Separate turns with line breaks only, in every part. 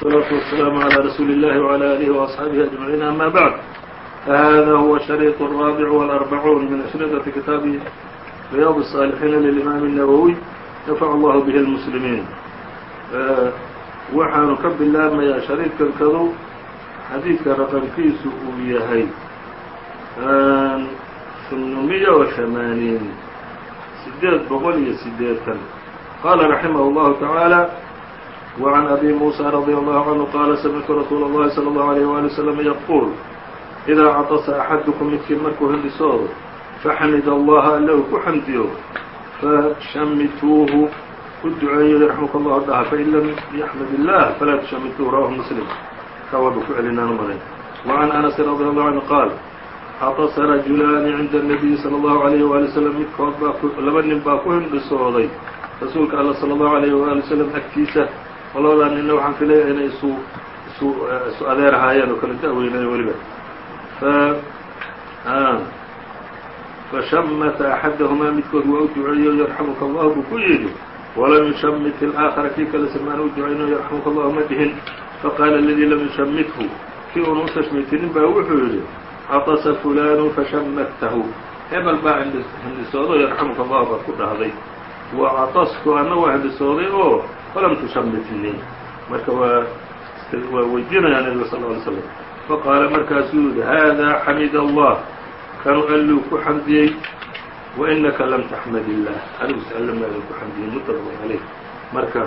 والصلاة والسلام على رسول الله وعلى آله وأصحابه أجمعين أما بعد فهذا هو الشريط الرابع والأربعون من أشرطة كتاب رياض الصالحين للإمام النووي نفع الله به المسلمين waxaanu ka bilaabmayaa shariidkan kadu xadiidka raqamkiisu uu yahay ثمنمية وثمانين sideed boqol iyo sideetan qala رaحimه الله تعالى وعن أbي موسى رضي الله عنه qال سمعت رsuuل اللhi صلى الله عليه وaلي وسلم يقول إذا cطس أحadكم midkiin markuu hindhisoodo faxmid الlaha alle uu ku xamdiyo fashamituuhu u duceeyo يرحمka الله dhaha fain lam يحmd الlah falaa تشhamituuه rawaه mسلم kawaba ku celinaan maray وعن أنس رضي الله عنه qاaل cطس رaجuلaaنi عinda النبي صلى الله عليه وaلي وسلم midkood baa laba nin baa ku hindhisooday rasuulka all صلى الله عليه وaلي وسلم agtiisa labadaa nina waxaan filaya inay isu isu isu adeerhaayeen oo kala da-weynay weliba fashamata axadahumaa midkood waa u duceeyo yarxamuka allah buu ku yidhi walam yushamit اlآakara kii kale samaana u ducayno yarxamuka allahu ma dhihin faqaala aladii lam yushamithu kii una u tashmiitinin baa wuxuu yidhi caطasa fulanu fashamadtahu hebel baa hindhisoodo yarxamuka allah baad ku dhahday wa caطastu anna waa hindhisooday oo falam tushamitnii marka waa waa weydiinayaa nebiga sal ه alay slam faqaala markaasuu yihi haadaa xamid allah kanu alluu ku xamdiyey wainaka lam taxmad illah adigu si alle maadan ku xamdiyey mutlaqun calayh marka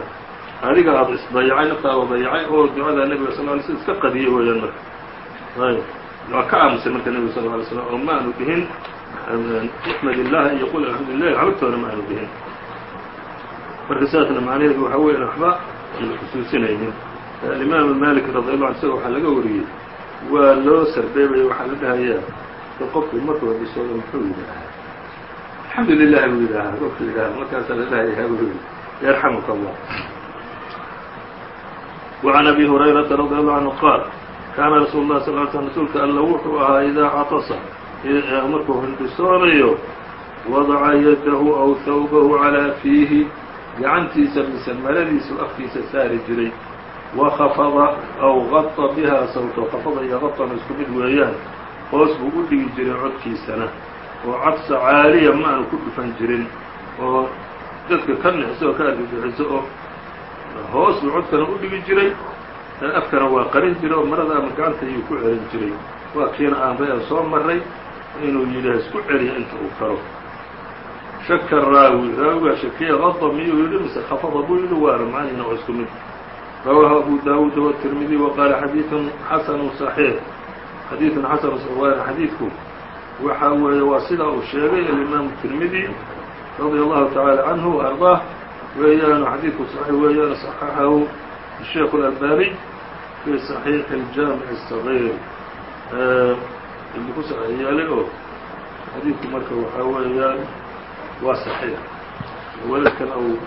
adiga aada isdayacay naftaada dayacay oo ducada nebiga sal lay slm iska qadiyey weeyaan marka ayb waa ka aamusay marka nebiga sal ه alay slam oo ma aanu dhihin ixmad illah iyo qul alxamdu lilah xabagtoona ma aanu dhihin marka sidaasna macnaheedu waxa weya waxba aan xusuusinaynin alimaam malik radi allahu an isaga waxaa laga wariyey waa loo sarbeebaya waxaa la dhahayaa qofku markuu hadisoodo muxuu yidhaahaa alxamdu lilah buu yidhaahaa qofku yidhaaha markaasaa la dhahaya buu yidhi yarxamuka allah وعn abi هurayرaةa radي allahu canهu qaal kaana rasuul الlah sal ly slm rasuulka alla wuxuu ahaa idaa caطasa markuu hindhisoonayo wadaca yadahu aw hawbahu calىa fiihi gacantiisa mise maradiisu afkiisa saari jiray wakafada aw gaطa biha sawto kafada iyo gaطana isku mid weeyaan hoos buu u dhigi jiray codkiisana oo cabsa caaliya ma aanu ku dhufan jirin oo dadka ka nixso oo ka argagaxiso oo hoos buu codkana u dhigi jiray afkana waa qarin jiray oo marada ama gacanta ayuu ku celin jiray. Waa kiina aan soo maray inuu yidhi ha isku celiya inta uu karo shaka raawi raawigaa shakiya qada miyuu yidhi mise khafada buu yidhi waana macnina oo isku mid rawaahu abu daawuud wالtirmidi waqaala xadiiثun xasanu صaxiix xadiiثun xasanu waana xadiidku waxa weeye waa sidaa uu sheegay alimaamu tirmidi radia allahu taعaalى canhu وarضaah weeyaanu xadiidku صaxiix weeyaan صaxaxahu الsheikh اlalbani fi صaxiixi اljaamiع الصغيir ibu ku saxiix yeelay oo xadiidku marka waxaa weeyaan waa صaxiix waladkan u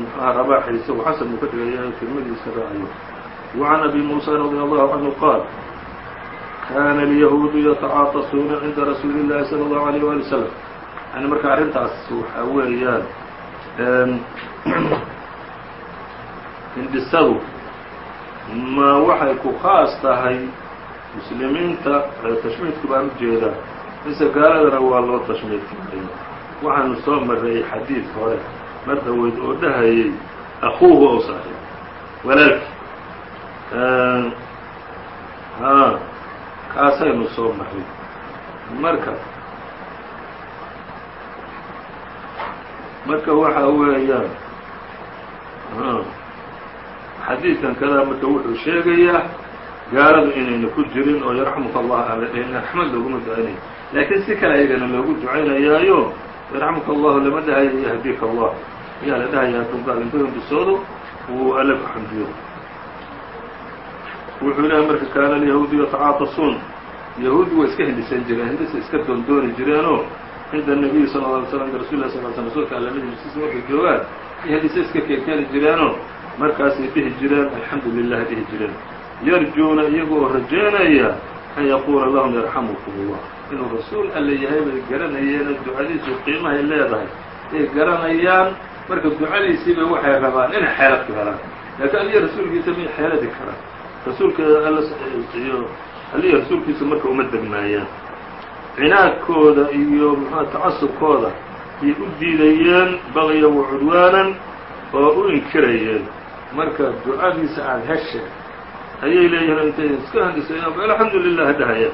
mxuha rabaaxiisa u xasan uu ka dhigaya tirmadiiska raacayo وعan abi muusى radي allahu canهu qaal kana الyahuudu yatacaطasuuna cinda rasuuli الlahi salى الlahu عalيه wali wsلم yani marka arrintaas waxaa weeyaan hindhisadu ma waxay ku khaas tahay muslimiinta tashmiidku baan ujeedaa mise gaaladana waa loo tashmiidkay waxaanu soo marreeyey xadiid hore. Mar dhaweyd oo dhahayay akuuhu ow saaxiib. Walaalki haa kaasaynu soo marray marka marka waxa weeyaan xadiidkan kadaa marka wuxuu sheegayaa gaaladu inayna ku jirin oo yarxamuka allah aan la dhihin raxmad looguma ducaynayo laakiin si kale ayagana loogu ducaynayaayo yarxamuka allahu lama dhahayo yahdika allah. Ayaa la dhahaya hadduu gaalinbadandisoodo wuu alle ku xamdiyo wuxuu lehay marka kaana alyahuudu yatacaatasuun yahuudi way iska hilisan jireen hindisa iska doondooni jireenoo cinda nebiyi sal lla alay slam inda rasul lah sal l sl rsulka alla hilistiisa markay joogaan hindisa iska keenkeeni jireenoo markaasay dhihi jireen alxamdu lilah dhihi jireen. Yarjuuna iyagoo rajeenaya an yaquula lahum yarxamukum allah inuu rasuul alle yahay bay garanayeenoo ducadiisu qiimahay leedahay. Ay garanayaan marka ducadiisiiba waxay rabaan inay xeelad ku helaan. Laakiin aliya rasuulkiisa may xeeladi karaan? Rasuulka iyo aliya rasuulkiisa marka uma degmaayaan cinaadkooda iyo muxua tacasubkooda ayay u diidayeen baqya wa cudwaanan oo u inkirayeen. Marka ducadiisa aada heshe ayay leeyihiin intay iska handisayaan alxamdu lilah dhahaya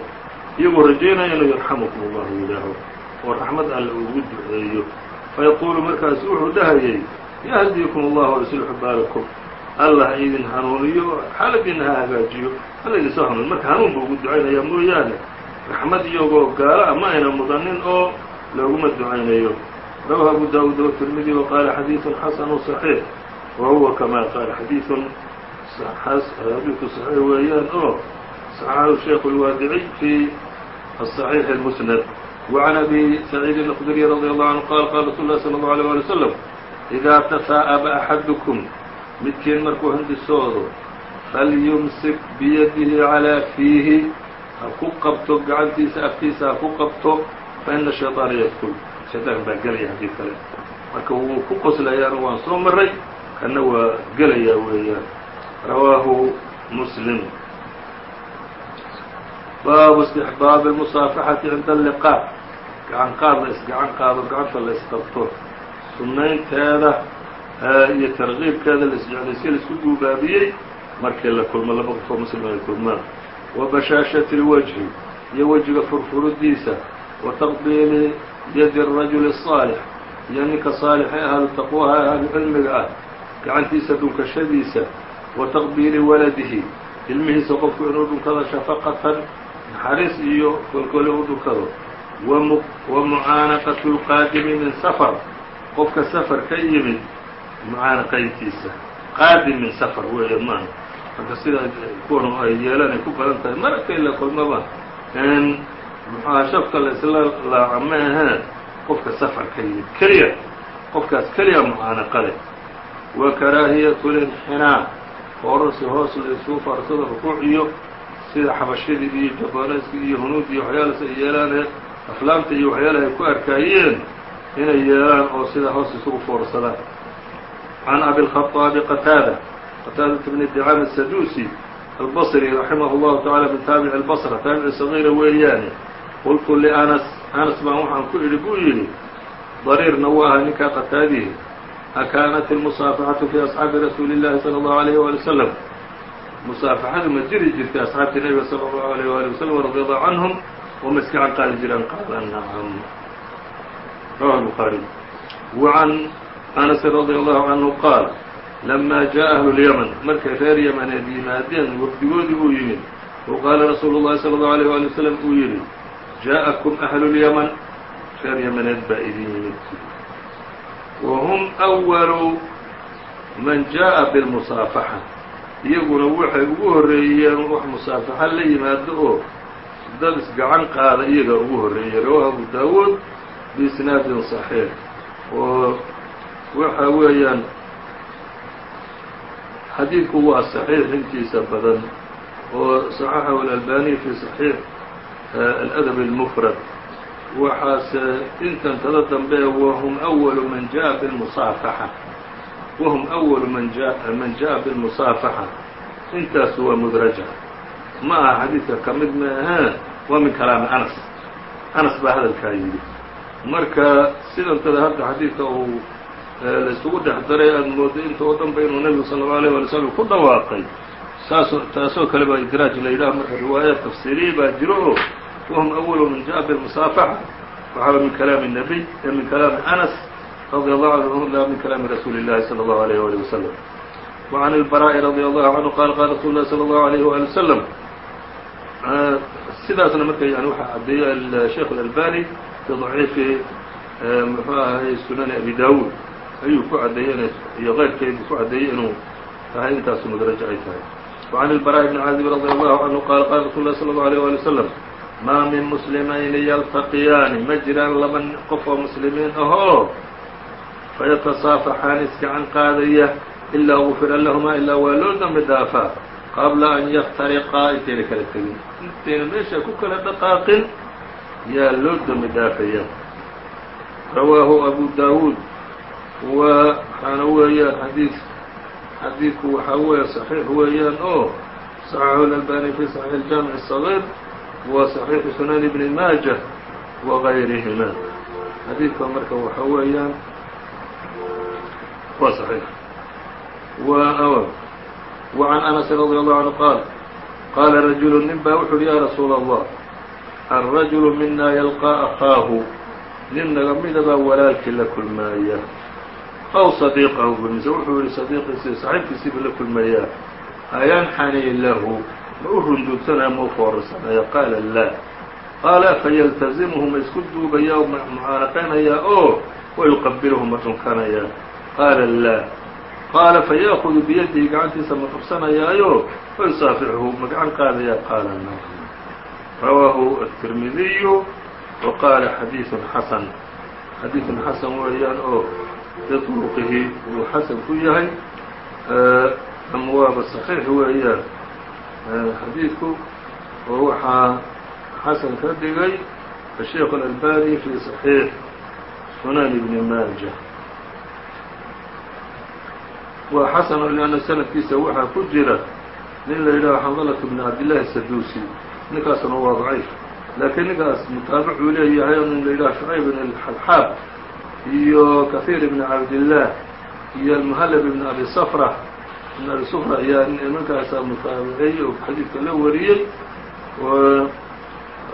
iyagoo rajaynaya inuu yarxamukum allahu yidhaaho oo raxmad alle ugu duceeyo fayaquulu markaasu wuxuu dhahayay yahdiikum allahu waslixu baalakum allah idin hanuuniyo xaaladiina ha hagaajiyo alla idin soo hanuuniyo marka hanuun buu ugu ducaynayaa mooyaane raxmad iyagoo gaala a ma ayna mudanin oo looguma ducaynayo rawahu abu daawuud wtirmidi waqaala xadiiثun xasanu صaxiix wa huwa kama qaala xadiiثun xadiiثu صaxiix weeyaan oo صaxaxahu sheikh اlwaadiciy fi الصaxiix الmusnad وعn abi سacيid الkdري رadي الله عanه qal qala rasul اlah slى الlه عليه alي وsلم إidaa تaثaءba أxaduكم midkiin markuu hindisoodo falyumsik biyadihi calىa fiihi ha ku qabto gacantiisa afkiisa ha ku qabto faina الشhayطaana ydkl shayطaan baa gelaya haddii kale marka wuu ku qoslayaana waan soo maray kana waa gelayaa weeyaan rawaahu muslim baabu istixbaabi الmusaafaxati cinda alliqaa gacan qaad la isgacan qaado gacanta la isqabto sunnaynteeda iyo tarkiibkeeda laisjeclaysiyo laisku guubaabiyey markii la kulmo laba qofoo muslim ay kulmaan wa bashaashati اlwajhi iyo wejiga furfuridiisa wa taqbiili yadi الrajuli الصaalix iyo ninka saalixee ahlu taqwaha ahlu cilmiga ah gacantiisa dhunkashadiisa wa taqbiili waladihi ilmihiisa qofku inuu dhunkado shafaqatan naxariis iyo kolkoli u dhunkado wa mucaanaqatu اlqaadimi min safar. Qofka safar ka yimid mucaanaqayntiisa. Qaadim min safar weeye maaha marka sida kuwan ay yeelaan ay ku badan tahay markay la kulmaba muxuaha shafka la isla laaca ma ahee qofka safar ka yimid keliya. Qofkaas keliya mucaanaqa leh. Wa karaahiyatu linxinaa foorarsi hoos la isuu rukuuc iyo sida xabashadii iyo jabaneeskii iyo hunuud iyo waxyaalaas ay yeelaanee aflaamta iyo waxyaalaha ay ku arkaayeen inay yeelaan oo sida hoos isugu foorsadaan can abi الخطaabi qataada qataadata bni dicaam الsaduusi albصri raximah اllahu taعala min taabici اlbصra taabici sagiira weeyaane qultu lianas anas baan waxaan ku idhi buu yidhi dariirna wuu ahaa ninkaa qataadihi akaanat اlmusaafaxatu fii asxaabi rasuuli اllahi salى اllahu عalيyh wali wslam musaafaxadu ma jiri jirtay asxaabtii nebiga salى اllahu عalيyh wali waslm radi allahu canhum oo ma iska can qaadi jireen qaala nacam rawahu الbukhaariي وعan أنس رضي الله عنه qاaل لما جاء أهل اليمن markay reer yمنeed yimaadeen wfdigoodii uu yimid وqاala رasuul الlahi صلى الله عليه ولي وسلم uu yihi جاءكم أهل اليمن reer yمneed baa idin yimid وهم أول maن جاءa بالمصاaفحة iyaguna waxay ugu horeeyeen wax musaafaxa la yimaado oo dad isgacan qaada iyaga ugu horeeyey rawaه أبو dاود بإسناad صحيح waxa weeyaan xadiidku waa صaxiix intiisa badan oo صaxaxahu الألbaniي fi صaxiix الأdب الmfrad waxaase intan tada dambe whm أول man jaءa bالmusaafaxa whm أول man man jaءa bالmusaafaxa intaas waa mudraja ma aha xadiidka ka mid maahe waa min kalaami anas anas baa hadalkaa yidhi marka sidantada hadda xadiidka uu la isugu dhex daray aada mooday inta oo dhan ba inuu nebigu sala allau alيyه wala slm ku dhawaaqay saasoo taasoo kale baa idraaj la yidhaha marka riwaayaat tafsiiriya baa jiro oo wahum awalu man jaءa bimusaafaxa waxaa min kalaami الnabiy ee min kalaami anas radi allahu canhu la min kalaami rasuuli اllahi salى اllahu عalيyه walih waslm وعn الbaraaءi radي allahu canhu qaala qaala rasul اlahi salى اllahu عalيyه wali wslam sidaasna marka yani waxaa caddeeyey sheikh اlalbani fi ضaciifi muxuu ahay sunani abi dawud ayuu ku caddeeyey iyo keyrkeedu ku caddeeyey inuu tahay intaasu mudrajo ay tahay وعn البراء بن cاazib رضي الله عanه qال qال رsuل الlh صلى الله عليه ولي وسلم maa min مسلmayni ylتaqiyaani ma jiraan laba qof oo muslimiin ahoo fayatasaafaxaan iskacan qaadaya ilaa غufira lahmaa ilaa waa loo dambi dhaafaa qabla an yaftariqaa intayna kala tegin intayna meesha ku kala dhaqaaqin yaa loo dambi dhaafaya rawaahu abu dawuud waxaana weeyaan xadiid xadiidku waxaa weeye صaxiix weeyaan oo صaxaxu اlalbani fi صaxiix اjaamiع الصغيr wa صaxiixu sunan ibni maaja وغayrihima xadiidka marka waxa weeyaan waa صaxiix وعn أنس رضي الله عنه qاaل qاala رaجuل nin baa wuxu uhi ya rasuul الlah الرaجuل mina ylقى أخaahu nin naga midabaa walaalkii la kulmaaya أw صديqahu bmise wuxuu yihi صديqiisii صaxiibkiisiiba la kulmayaa ayanxanii lahu ma u runduugsanaya ma u foorarsanaya qaala laa qaala fayaltazimhu ma isku duubaya o mucaanaqaynayaa oo wayuqabilhu ma dhunkanayaa qaala laa qaala fayأkudu biyadihi gacantiisa ma qabsanayaayo wayusaafixhu ma gacan qaadayaa qaala nacam rawaahu التirmidiyu wa qaala xadiiثu xasan xadiiثun xasan weeyaan oo biطruqihi uu xasan ku yahay ama waaba صaxiix weeyaan xadiidku oo waxaa xasan ka dhigay الsheikh الألbani fi صaxiix sunan ibni maaja waa xasanu lianna sanadkiisa waxaa ku jira nin la yidhaho xandalatu bni cabdillahi saduusi ninkaasuna waa daciif. Laakiin ninkaas mutaabicu leeyahay nin la yidhaho shucayb bn alxalxaab iyo kahiir ibni cabdillaah iyo almuhallab ibn abi safra. Ibn abi sufra ayaa nimankaasa mutaabiceeyey oo xadiidka la wariyey.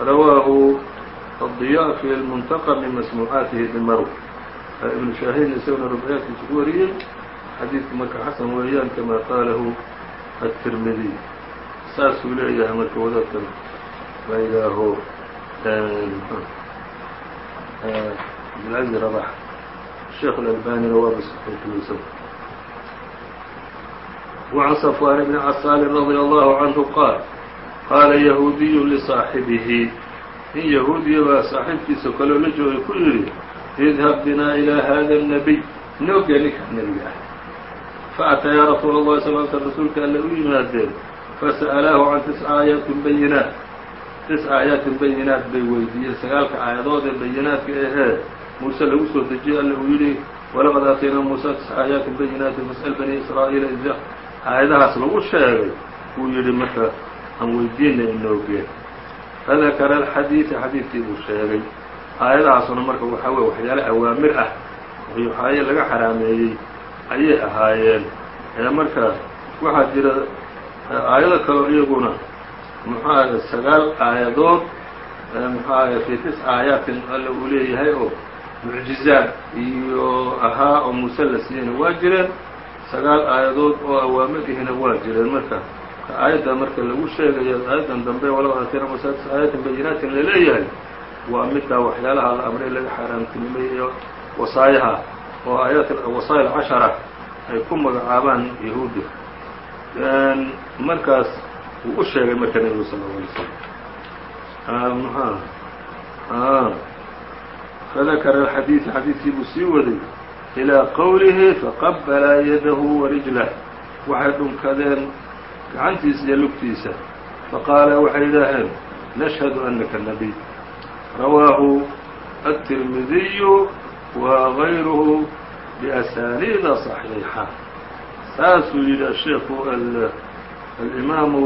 Rawaahu adiya fi lmuntaqa min masmuucaatihi bimarw ibnu shaahin isaguna rubayaadkiisa ku wariyey xadiidku marka xasan weeyaan kama qaalahu التirmidiي saasuu leeyahay marka wadaadkan la yidhaaho cabdilcaزiز رباح الشheekh الألبانيna waaba صحيixiyeysa وعن صفوان بن عسال رضي الله عنه قال qaala yahuudiyu lisaaxibihi nin yahuudiya baa saaxiibkiisa kaloo la joogay ku yidhi idhab binaa ilaa hada الnabiy noogee ninkaa nebiga ah faأtayaa rasuula الlahi sal l sl rasuulka alle u yimaadeen fasa'alaahu can tisca aayaatin bayinaat tisca aayaatin bayinaat bay weydiiyeen sagaalka aayadood ee bayinaadka ahee muuse lagu soo dejiyey alle uu yidhi walaqad aataynaa muusa tisca aayaatin bayinaatin fas'al bani israa'iila id aayadahaas lagu sheegay wuu yidhi marka aan weydiinay inoogeen fadakara alxadiida xadiidkii buu sheegay aayadahaasuna marka waxaa weye waxyaale awaamir ah waxaaye laga xaraameeyey ayay ahaayeen. Ee marka waxaa jira aayado kaloo iyaguna muxuu ahay sagaal aayadood muxuu ahay fii tisca aayaatin alla uu leeyahay oo mucjizaad iyo ahaa oo muuse la siiyeyna waa jireen. Sagaal aayadood oo awaamir ihina waa jireen. Marka aayadda marka lagu sheegayo aayaddan dambe walaba aatayna masaatis aayatin bayinaatin la leeyahay waa middaa waxyaalaha la amray laga xaaraamtinimay iyo wasaayaha oo aayaatwasaa'il cashara ay ku magacaabaan yahuudda markaas wuu u sheegay marka nebigu sal lla alay slam mxaa fadakara alxadiida xadiidkii buu sii waday. Ilaa qowlihi faqabala yadahu wa rijlah waxay dhunkadeen gacantiisa iyo lugtiisa. Faqaala waxay idhaaheen nashhadu anaka nabiy. Rawaahu aلtirmidiyu وغayruhu بأsاaنيda صحيiحة saasuu yihi الشheik الإmaamu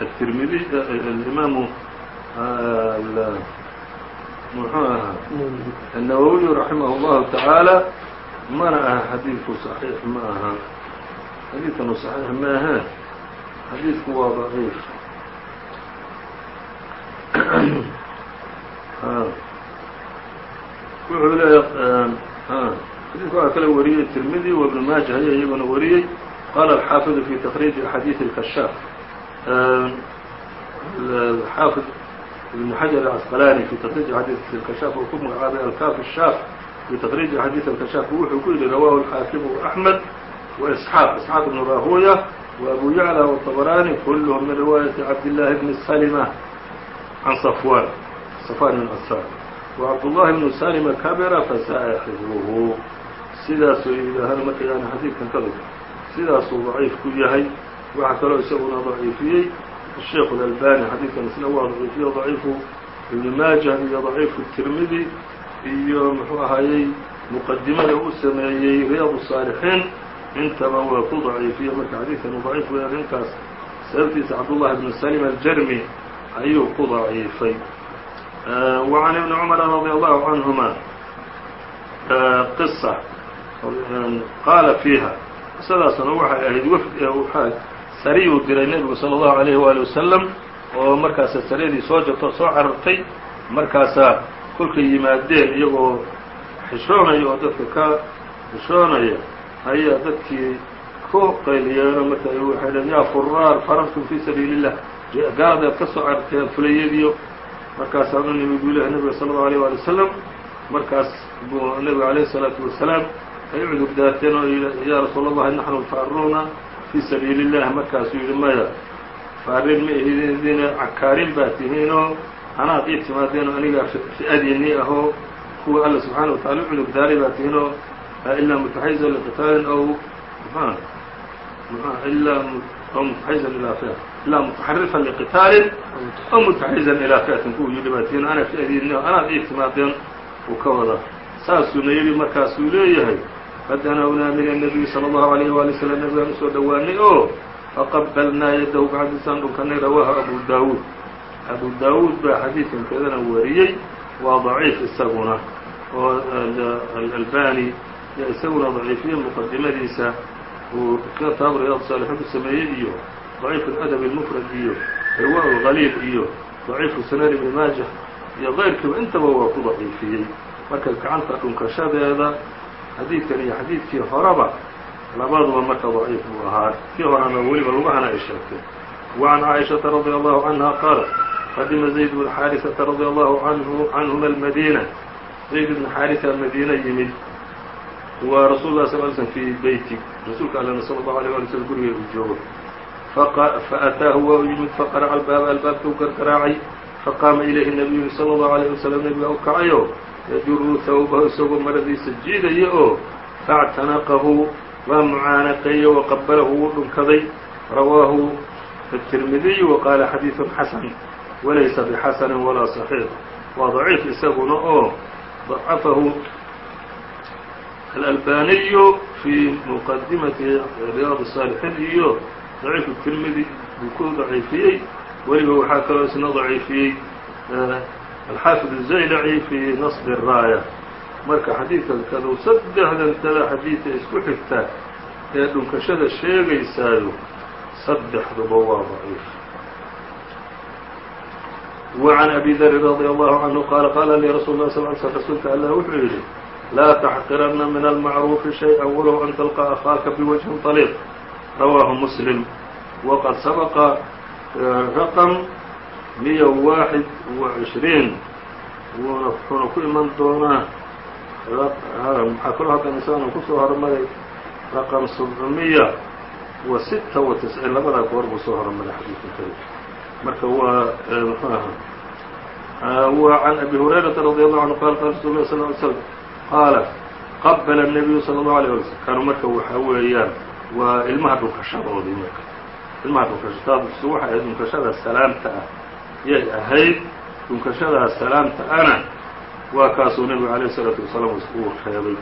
التirmid الإmaamu mxuu ahaa النawwiي رaحimه الlahu taعaalى mana aha xadiidku صaحيiح ma aha xadiidkanu صaحيiح ma aheen xadiidku waa ضaعيif wuxuu leeyahy xadiidka waxaa kale wariyey tirmidi و ibn maaja aya iyaguna wariyey qala alxaafiظu fi تkriiجi xadiiث الkashaaf xaafid ibn xajar الcasqalani fi تkriiجi xadiiث الkashaaf uu ku magacaabay alkaaf الshaaf fi تkriiجi xadiiث الkashaaf wuxuu ku yihi rawahu الxaakimu أحmed وإسxaaq isxaaq ibn rahuya وأbu yعlى والطbrاني kulhm min riwaayaةi cabdالlahi bn slmة can صfwan صfwan bn asar وcabdالlahi bn slmة kabira fasa'a xifduhu sidaasuu yidhaahaan marka yani xadiidkan ka dog sidaasuu ضaciif ku yahay waxaa kaloo isaguna ضaciifiyey الsheikh الألbani xadiidkan isna waa ضaciifiye ضaciifu ibn maaja iyo ضaciifu التirmidi iyo muxuu ahayey muqadimada u sameeyey riyaad الصاalixiin intaba waa ku daciifiye marka xadiidkan daciif weya ninkaas sababtiisa cabdullahi bnu salim aljarmi ayuu ku daciifay وعn iبn cmr radي allahu canهuma qصة qaala fiiha qisadaasna waxay ahayd wfd sariyuu diray nebigu salى الlahu عalيh wali wasalam oo markaasa saryadii soo jabto soo carartay markaasaa kolkay yimaadeen iyagoo xishoonaya oo dadka ka xishoonaya ayaa dadkii ku qayliyeeno marka waxay dheen yaa furaar farartum fii sabiili الlah gaalada ad ka soo cararteen fulayadiyo markaasaa u nimid buu lehay nebiga salى الlaه عalيه walي wasalam markaas buu nebigu عalيه الصلaaةu wasalaam ay cudur daateen oo yidhi yaa rasuul allahi naxnu alfaaruuna fii sabiili اllah markaasuu yidhi maya faarin ma ihidine cakaarin baa tihiinoo anaad ii timaadeen oo aniga fi'adiinii ahoo kuwa alla subxaana wa tacala u cudur daaray baa tihiinoo ilaa mutaxayizan liqitaalin aw mxua ilaa aw liqitaalin aw mutaxayizan ilaa fiatin kuwu yidhi baa tihiinoo anaa fi'adiinii oo anaad ii timaadeen uu ka wadaa. Saasuuna yidhi markaasuu leeyahay fadanawnaa min الnabiyi salى الlahu عalيh wali slm nabigaan usoo dhowaanay oo faqabalnaa yadahu gacantiisaan dhunkanay rawaahu abu daawuud abu daawuud baa xadiidkan kedana wariyey waa daciif isaguna oo alalbani yaa isaguna daciifiyey muqadimadiisa uu kitaab riyaad saalixiin ku sameeyey iyo daciifu اladab اlmufrad iyo riwa اlgaliil iyo daciifu sunan ibni maajah iyo keyrkiiba intaba waa ku daciifiyey marka gacanta dhunkashadeeda xadiidkan iyo xadiidkii horeba labaduba marka daciif buu ahaa kii horena weliba lugahana ay sheegtay وعn caaئiشhaةa radي الlahu عanهa qaalat qadima zayd bn xaariثaةa radي allahu canهuma الmadيnة zayd bn xaariثa madiina yimid wa rasuul lah sl slm fii beyti rasuulka allna slى الlaه عalيه alي slm guriga uu joogo faأtaahu waa u yimid faqarca albaaba albaabka u gargaraacay faqaama ilayhi الnabiyu slى الlaه عalيه waslm nebiga u kacayo yajuru hawbahu isagoo maradiisa jiidaya oo faاctanaqahu waa mucaanaqeeye waqabalahu wuu dhunkaday rawaahu التirmidiy وqaala xadiiث xasan walaysa bxasani walaa صaxiix waa ضaciif isaguna oo ضacafahu الأlbaniyu fii muqadimati riyaad الصاalixiin iyo ضaciif التirmidi buu ku daciifiyey weliba waxaa kaloo isna daciifiyey alxaafid الزaylaci fii naصb الraaya marka xadiidkan kadu saddexdan tada xadiida isku xigta ee dhunkashada sheegaysaayo saddexduba waa ضaciif وعn أbي dri رضي الله عanه qاala qاla lii rasuل الlه صل sl rasuulka allah wuxuu yidhi laa تxqirana min الmacruufi شhayئa walow an talقى أخاaka bوجهi طليq rawaahu msلم وqad sabqa raqم miya waaxid وعشhriin wuuna wuxuuna ku iman doonaa maxaa kaloo halkan isagana kusoo hormaray raqم سبعmiya wa sita wa tisciin labadaa goor buu soo hormaray xadiidka kale marka waa mxuu ahaa wa can abi hurayrata radi allahu canhu qala qala rasul lah sal ly slm qaala qabala الnabiyu salى الlahu alيه alay slm kanu marka waxaa weeyaan waa ilmaha dhunkashadoodii marka ilmaha dhunkashadaadsu waxay ahayd dhunkashada salaamta ah yay ahayd dhunkashadaa salaamta ana waa kaasuu nebigu alayه الsalaatu wasalaam uu reebay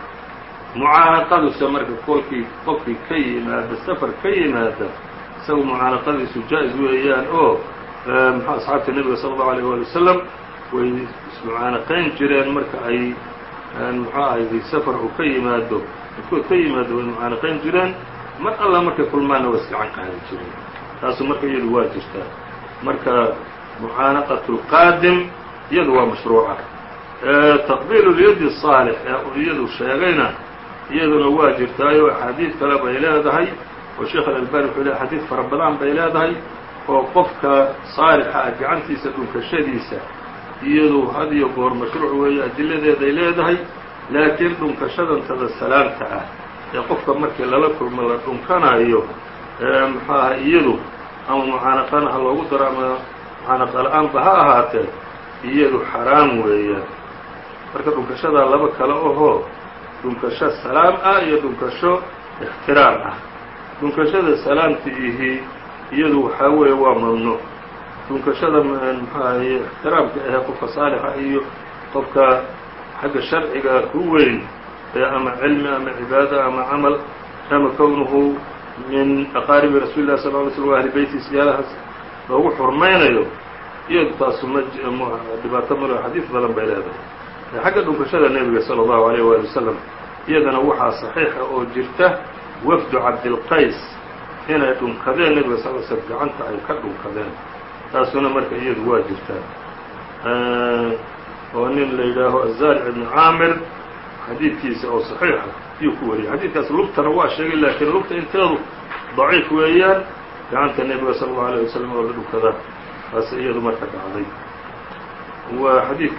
mucaanaqaduse marka kolkii qofkii ka yimaada safar ka yimaada isagu mucaanaqadiisu jaa-is weeyaan oo mxu asxaabta nebiga salى الlaه alيه wali wasalam way ismucaanaqayn jireen marka ay muxuu ahay safar uu ka yimaado midkood ka yimaado way mucaanaqayn jireen mar alla markay kulmaanna waa isgacan qaadi jireen taasu marka iyadu waa jirtaa marka mucaanaqaة اlqaadim iyadu waa mashruuca taqbiil اlyadi الصaalix ee iyadu sheegayna iyaduna waa jirtaayo axaadiid kale bay leedahay oo sheekh alalbani wuxuu leey xadiid fara badan bay leedahay oo qofka saalixa ah gacantiisa dhunkashadiisa iyadu had iyo goor mashruuc weeye adiladeeday leedahay laakiin dhunkashadantada salaamta ah ee qofka markii lala kulmo la dhunkanayo muxuu aha iyadu ama mucaanaqana ha loogu daro ama mucaanaqa la'aanba ha ahaatee iyadu xaraam weeyaan marka dhunkashadaa laba kale ohoo dhunkasho salaam ah iyo dhunkasho ixtiraam ah. Dhunkashada salaamta ihi iyadu waxaa weeye waa mamnuuc dhunkashada muxuu ahaye ixtiraamka ahee qofka saalixa iyo qofka xagga sharciga ku weyn ee ama cilmi ama cibaado ama camal ama kownuhu min aqaaribi rasuuli lah sal ly slm ahli beyti siyaalahaas loogu xurmaynayo iyadu taasu ma dhibaato male xadiid badan bay leedahay xagga dhunkashada nebiga salى الlahu عalيه wali wasalam iyadana waxaa صaxiixa oo jirta wafdu cabdilqays inay dhunkadeen nebiga sal sl gacanta ay ka dhunkadeen taasuna marka iyadu waa jirtaa oo nin la yidhaaho azaaric ibn caamir xadiidkiisa oo صaxiixa ayuu ku wariyay xadiidkaas lugtana waa sheegay laakiin lugta inteedu daciif weeyaan gacanta nebiga salى الlaه عalيه wasalam oo la dhunkadaa taas iyadu marka dhacday waa xadii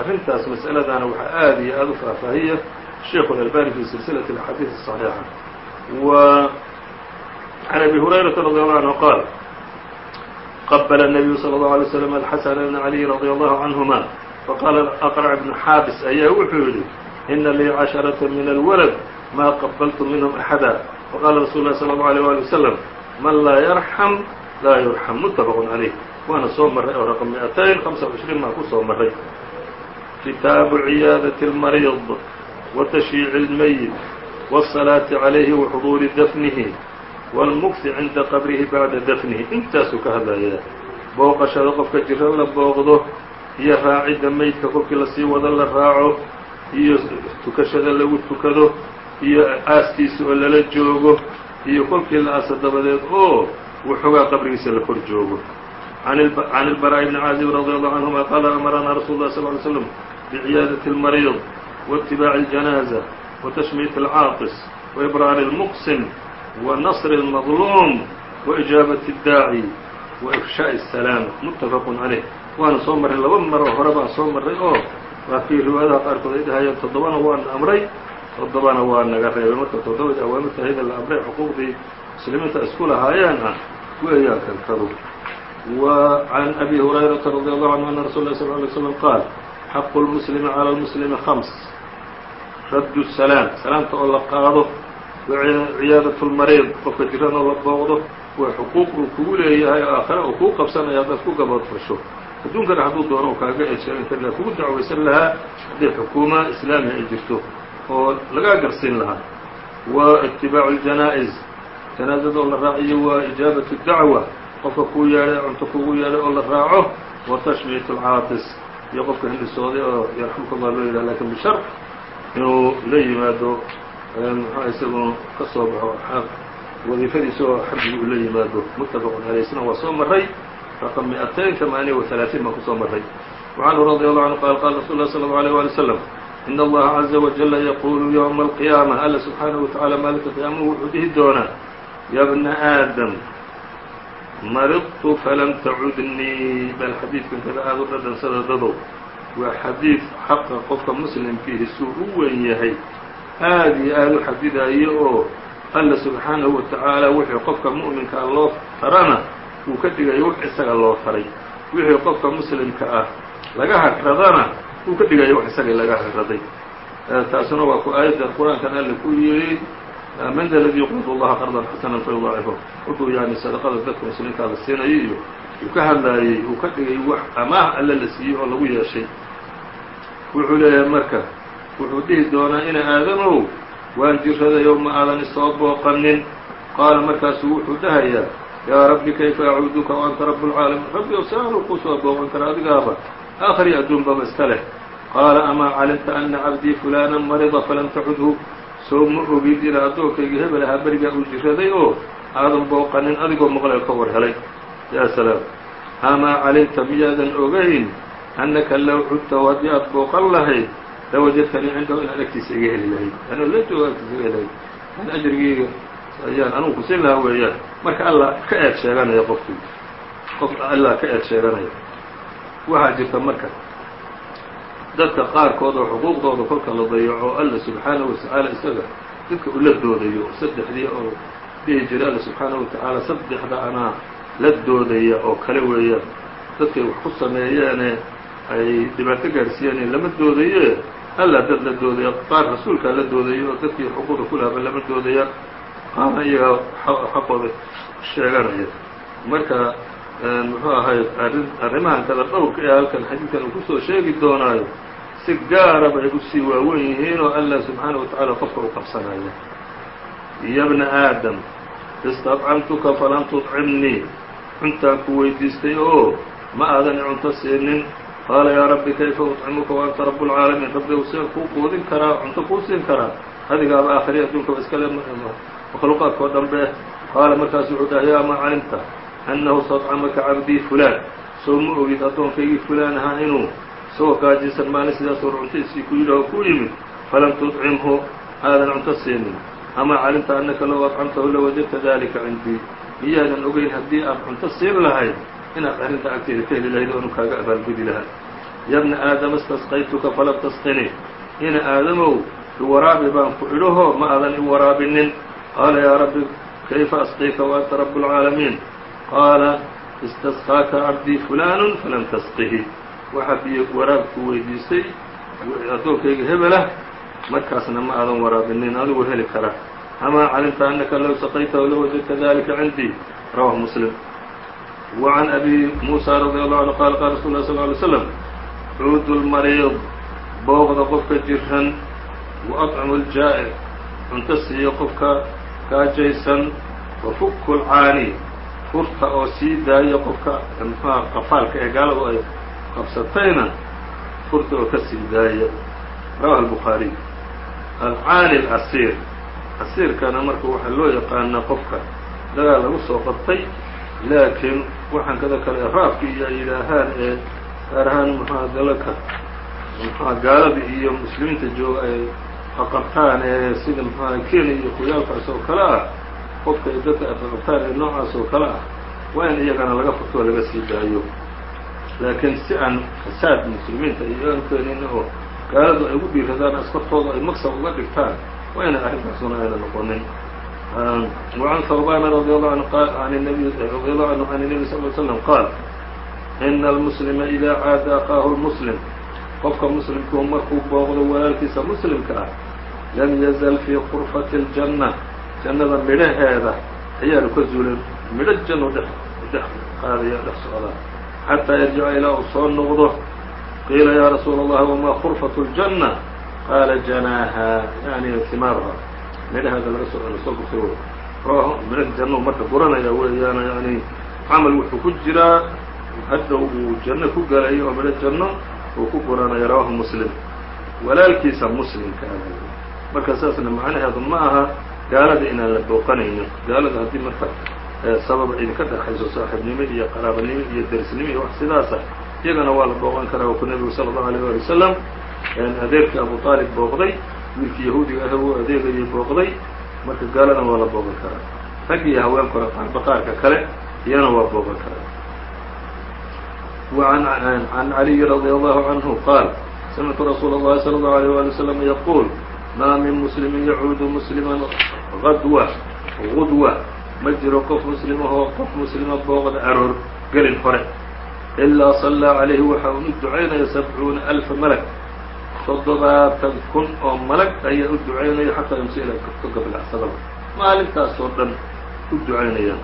arrintaas mas'aladana waxaa aad iyo aad u faahfaahiya sheikhu اlalbani fi silsilaة اaxaadiiث الصaxiixa w عan abi hurayrata radي allahu anhu qaal qabla الnabiyu slى الlaه عalيه wsلم alxasan bn عaliي radي allahu canهuma faqaala aqrc bnu xaabis ayaa wuxuu yidhi ina lii caشharaة min alwalad ma qabaltu minhm axada faqala rasul اlah slى الlaه عalيه alي wsلم man laa yarxam laa yurxam mutafaq عalيh waana soo marray oo raqم miئatayn خamسa وعشhriin baan ku soo marray kitaabu ciyaadaة الmariض وتashyiiع الmeyit والصلاaةi عalayhi وxduuri dafnihi والmugsi cinda qabrihi baعda dafnihi intaasuu ka hadlayaa booqashada qofka jiro la booqdo iyo raacidda meydka kolkii lasii wado la raaco iyo tukashada lagu tukado iyo aaskiisa oo lala joogo iyo kolkii la aasa dabadeed oo waxoogaa qabrigiisa la kor joogo عن البراء بن عازب رضي الله عنهما قال أمرنا رsuل الله صلى اه عليه وسلم بعياadة المريض واتباع الجنازة وتشhميت العاaطس وإبرار المqسم ونصر المظلوم وإجاaبة الداعي وإفشاء السلام متفق عليه waana soo marray laba maro hore baan soo marray oo waa kii riwaayadaha qaarkood ay dhahayeen toddobana waan amray toddobana waa naga reebay. Marka toddobadii awaamirta hayda la amray xuquuqdii muslimiinta isku lahaayeen ah. Weeyaa kantadu wa can abi hurayrata radi allahu canhu ana rasul اlahi sal lay slm qaal xaqu lmuslimi cala lmuslimi hams raddu salaam. Salaamta oo la qaado ciyaadatu lmariid qofka jiran oo la booqdo way xuquuq uu kugu leeyahay oo aakhira uu kuu qabsanaya haddaad ku gabadfasho adduunkana hadduu doono kaaga ejeelin kar kugu dacwaysan lahaa haddii xukuuma islaami ay jirto oo lagaa garsiin lahaa wa اتibaaع الجanaaئز janaazada oo la raaciyo waa إijaabaة الدacوة qofka kuu yeedhay cunto kugu yeedhay oo la raaco wa tashmiit alcaatis iyo qofka hindhisooday oo yarxamka allah loo yidhah lakin bishar inuu la yimaado muxua isagu ka soo baxo wadiifadiisa oo xabigi uu la yimaado muttafaqun caleyh isna waa soo maray raqم miئatayn tamaaniya وaلaaثiin baan kusoo maray وcanhu radي allahu canhu qaal qaala rasul lah slى الlه عalيه walي wsلم in allaha caza wajala yaquulu ywma alqiyaama alla subxaanahu watacaala maalinka qiyaamahu wuxuu dhihi doonaa ya bna aadam maridtu falam tacudnii bal xadiidkan kada aada u dhadhansada dadow waa xadiid xaqa qofka muslimkiihi suu u weyn yahay aad iyo aad u xadidayo oo alla subxaanahu watacaala wuxuu qofka mu'minkaa loo farana uu ka dhigayo wx isaga loo faray wixii qofka muslimka ah laga hadradana uu ka dhigayo wax isagii laga hagraday taasuna waa ku aayadda qur'aankan alle ku yidhi man da ladii yuqridu allaha qardan xasanan fayudaacifahu wuxuu yani sadaqada dadka muslimiintaa la siinayo iyo uu ka hadlaayey uu ka dhigay wax amaah alle la siiyey oo lagu yeeshay. Wuxuu leeyahay marka wuxuu dhihi doonaa ina aadamow waan jirradayo ma aadan isoo booqanin. Qaala markaasuu wuxuu dhahayaa yaa rabbi kayfa acuuduka wa anta rabu lcaalamiin rabbi o saanu kuu soo booqan kara adigaaba aakhri adduunbaba iska leh qaala amaa calimta ana cabdii fulana marida falam tacudhu soo ma ogid ina addoonkayga hebel ahaa berigaa uu jiraday oo aadan booqanin adigoo maqlay ka war helay yaa salaam amaa calimta miyaadan ogayn annaka low cudtahu haddii aad booqan lahayd lawajadtanii cindahu inaad agtiisa iga heli lahayd anoo la joogo agtiisa iga heli lahayd an ajrigeyga ayaan anugu kusin lahaa weeyaan marka allah ka eed sheeganaya qofkii qof allah ka eed sheeganaya waxaa jirta marka dadka qaarkood oo xuquuqdooda kolka la dayaco alla subxaanahu watacaala isaga dadka ula doodayo saddexdii oo dhihi jiray alla subxaanahu watacaala saddexda anaa la doodaya oo kale weeyaan. Dadkay wax ku sameeyeene ay dhibaato gaarsiiyeen lama doodaye. Alla dad la doodaya qaar rasuulkaa la doodaya oo dadkii xuquuqda ku lahaba lama doodaya qaarna iyaga xaqooda sheeganaya. Marka muxuu ahay arrin arrimahan kada dhowrka ee halkan xadiidkan uu kusoo sheegi doonaayo si gaara bay usii waawen yihiin oo allah subxaanaه wa tacaala qofka u qabsanaya ya bna aadam istadcamtuka falam tudcimnii cuntaan ku weydiistay oo ma aadan cunto siinin qaala yaa rabbi kayfa uطcimuka wa anta rabb اlcaalamiin rabbi u seen kuu quudin karaa cunto kuu siin karaa adigaaba aakhiri adduunkaba iskale makhluuqaadka oo dhanbe qaala markaasu wuxuu dhahay yaa maa calimta annahu stadcamaka cabdii fulaan soo ma ogid addoonkaygii fulaan ahaa inuu isagoo gaajisan maalin sidaasoo cuntaysii ku yidhaho ku yimid falam tudcimhu aadan cunto siinin amaa calimta annaka low adcamtahu lawajadta dalika cindii miyaadan ogeyn haddii aad cunto siin lahayd inaad arrinta agteeda ka heli lahayd oonu kaaga abaalgudi lahaa ya bna aadama istasqaytuka falam tasqinii ina aadamow iwaraabi baan ku idhaho ma aadan i waraabinin qaala yaa rabbi kayfa asqiika wa anta rabb اlcaalamiin qaala istasqaaka cabdii fulaanu falam tasqihi waxaa biyo waraabku weydiistay addoonkayga hebelah markaasna ma aadan waraabinin adigu heli kara. amaa calimta annaka low saqaytahu lawajadta dalika cindii rawahu muslim. wa can abi muusa radi allahu canhu qaala qaala rasul lah sal alay slam cuudu lmariid booqda qofka jirran wa aطcamu ljaa'ic cunto siiyo qofka gaajaysan wa fukku lcaani furta oo sii daaya qofka mxua qafaalka ee gaaladu ay qabsatayna furta oo ka sii daaya rawaه الbخaarي alcaani الأsيir asiirkana marka waxaa loo yaqaanaa qofka dagaal lagu soo qabtay laakiin waxaan kada kale raafki iyo ay yidhaahaan ee gaar ahaan muxua dalaka muxua gaalada iyo muslimiinta jooga ay qaqabtaan ee sida muxuaha kenya iyo kuyaalkaas oo kale ah qofka ay dadka ay qaqabtaan ee noocaas oo kale ah waa in iyagana laga furtoo laga sii daayo laakiin si aan fasaad muslimiinta iyo aan keenin oo gaaladu ay ugu dhiiradaan askartooda ay maksab uga dhigtaan waa inay arrintaasuna ayna noqonin وعن ثوبان رضي الله عنه عن النبي رضي الله عنه عن النبي صلى اه عليه وسلم قال إن المسلم إذا عاad أخاaه المسلم qofka مسلمku markuu booqdo walaalkiisa مسلمka ah لم يزل في qرفة الجنة jannada midhaheeda ayaanu ka zuulin midho jannu dhex dhex qaadaya dhex socda xataa yarjica ilaa uu soo noqdo qiila yaa rasuula allah wamaa khurfatu ljanna qaala janaaha yani himaarha midhaheeda laga soo la soo gurtay rawah midhaha jannuu marka guranaya weeyaana yani camal wuxuu ku jiraa haddow uu janno ku galayo oo midho janno uu ku guranaya rawahu muslim walaalkiisa muslimka marka saasna macnaheedu ma aha gaalada inaan la booqanaynin gaalada haddii marka sabab idinka dhexayso saaxiibnimo iyo qaraabanimo iyo derisnimo iyo wax sidaasa iyagana waa la booqan karaa ku nebigu sala allahu alيyه wali wasalam adeerkii abu aalib booqday wiilkii yahuudiga ah uu adeegayay booqday marka gaalana waa la booqan karaa rag iyo haweenkuna baqaarka kale iyana waa booqan karaa وعn عن علي رضي الله عنه qاaل سمعت رsuuل الlhi صلى الله عليه ولي وسلم يقول maa min muslimin yacuudu musliman adw gudwa ma jiro qof muslim ahoo qof muslima booqda aroor gelin hore ilaa sallaa calayhi waxa uu u ducaynaya sabcuuna alfa malag toddobaatan kun oo malag ayaa u ducaynaya xataa yumsi ila ka gabilacsadaba maalintaasoo dhan u ducaynayaan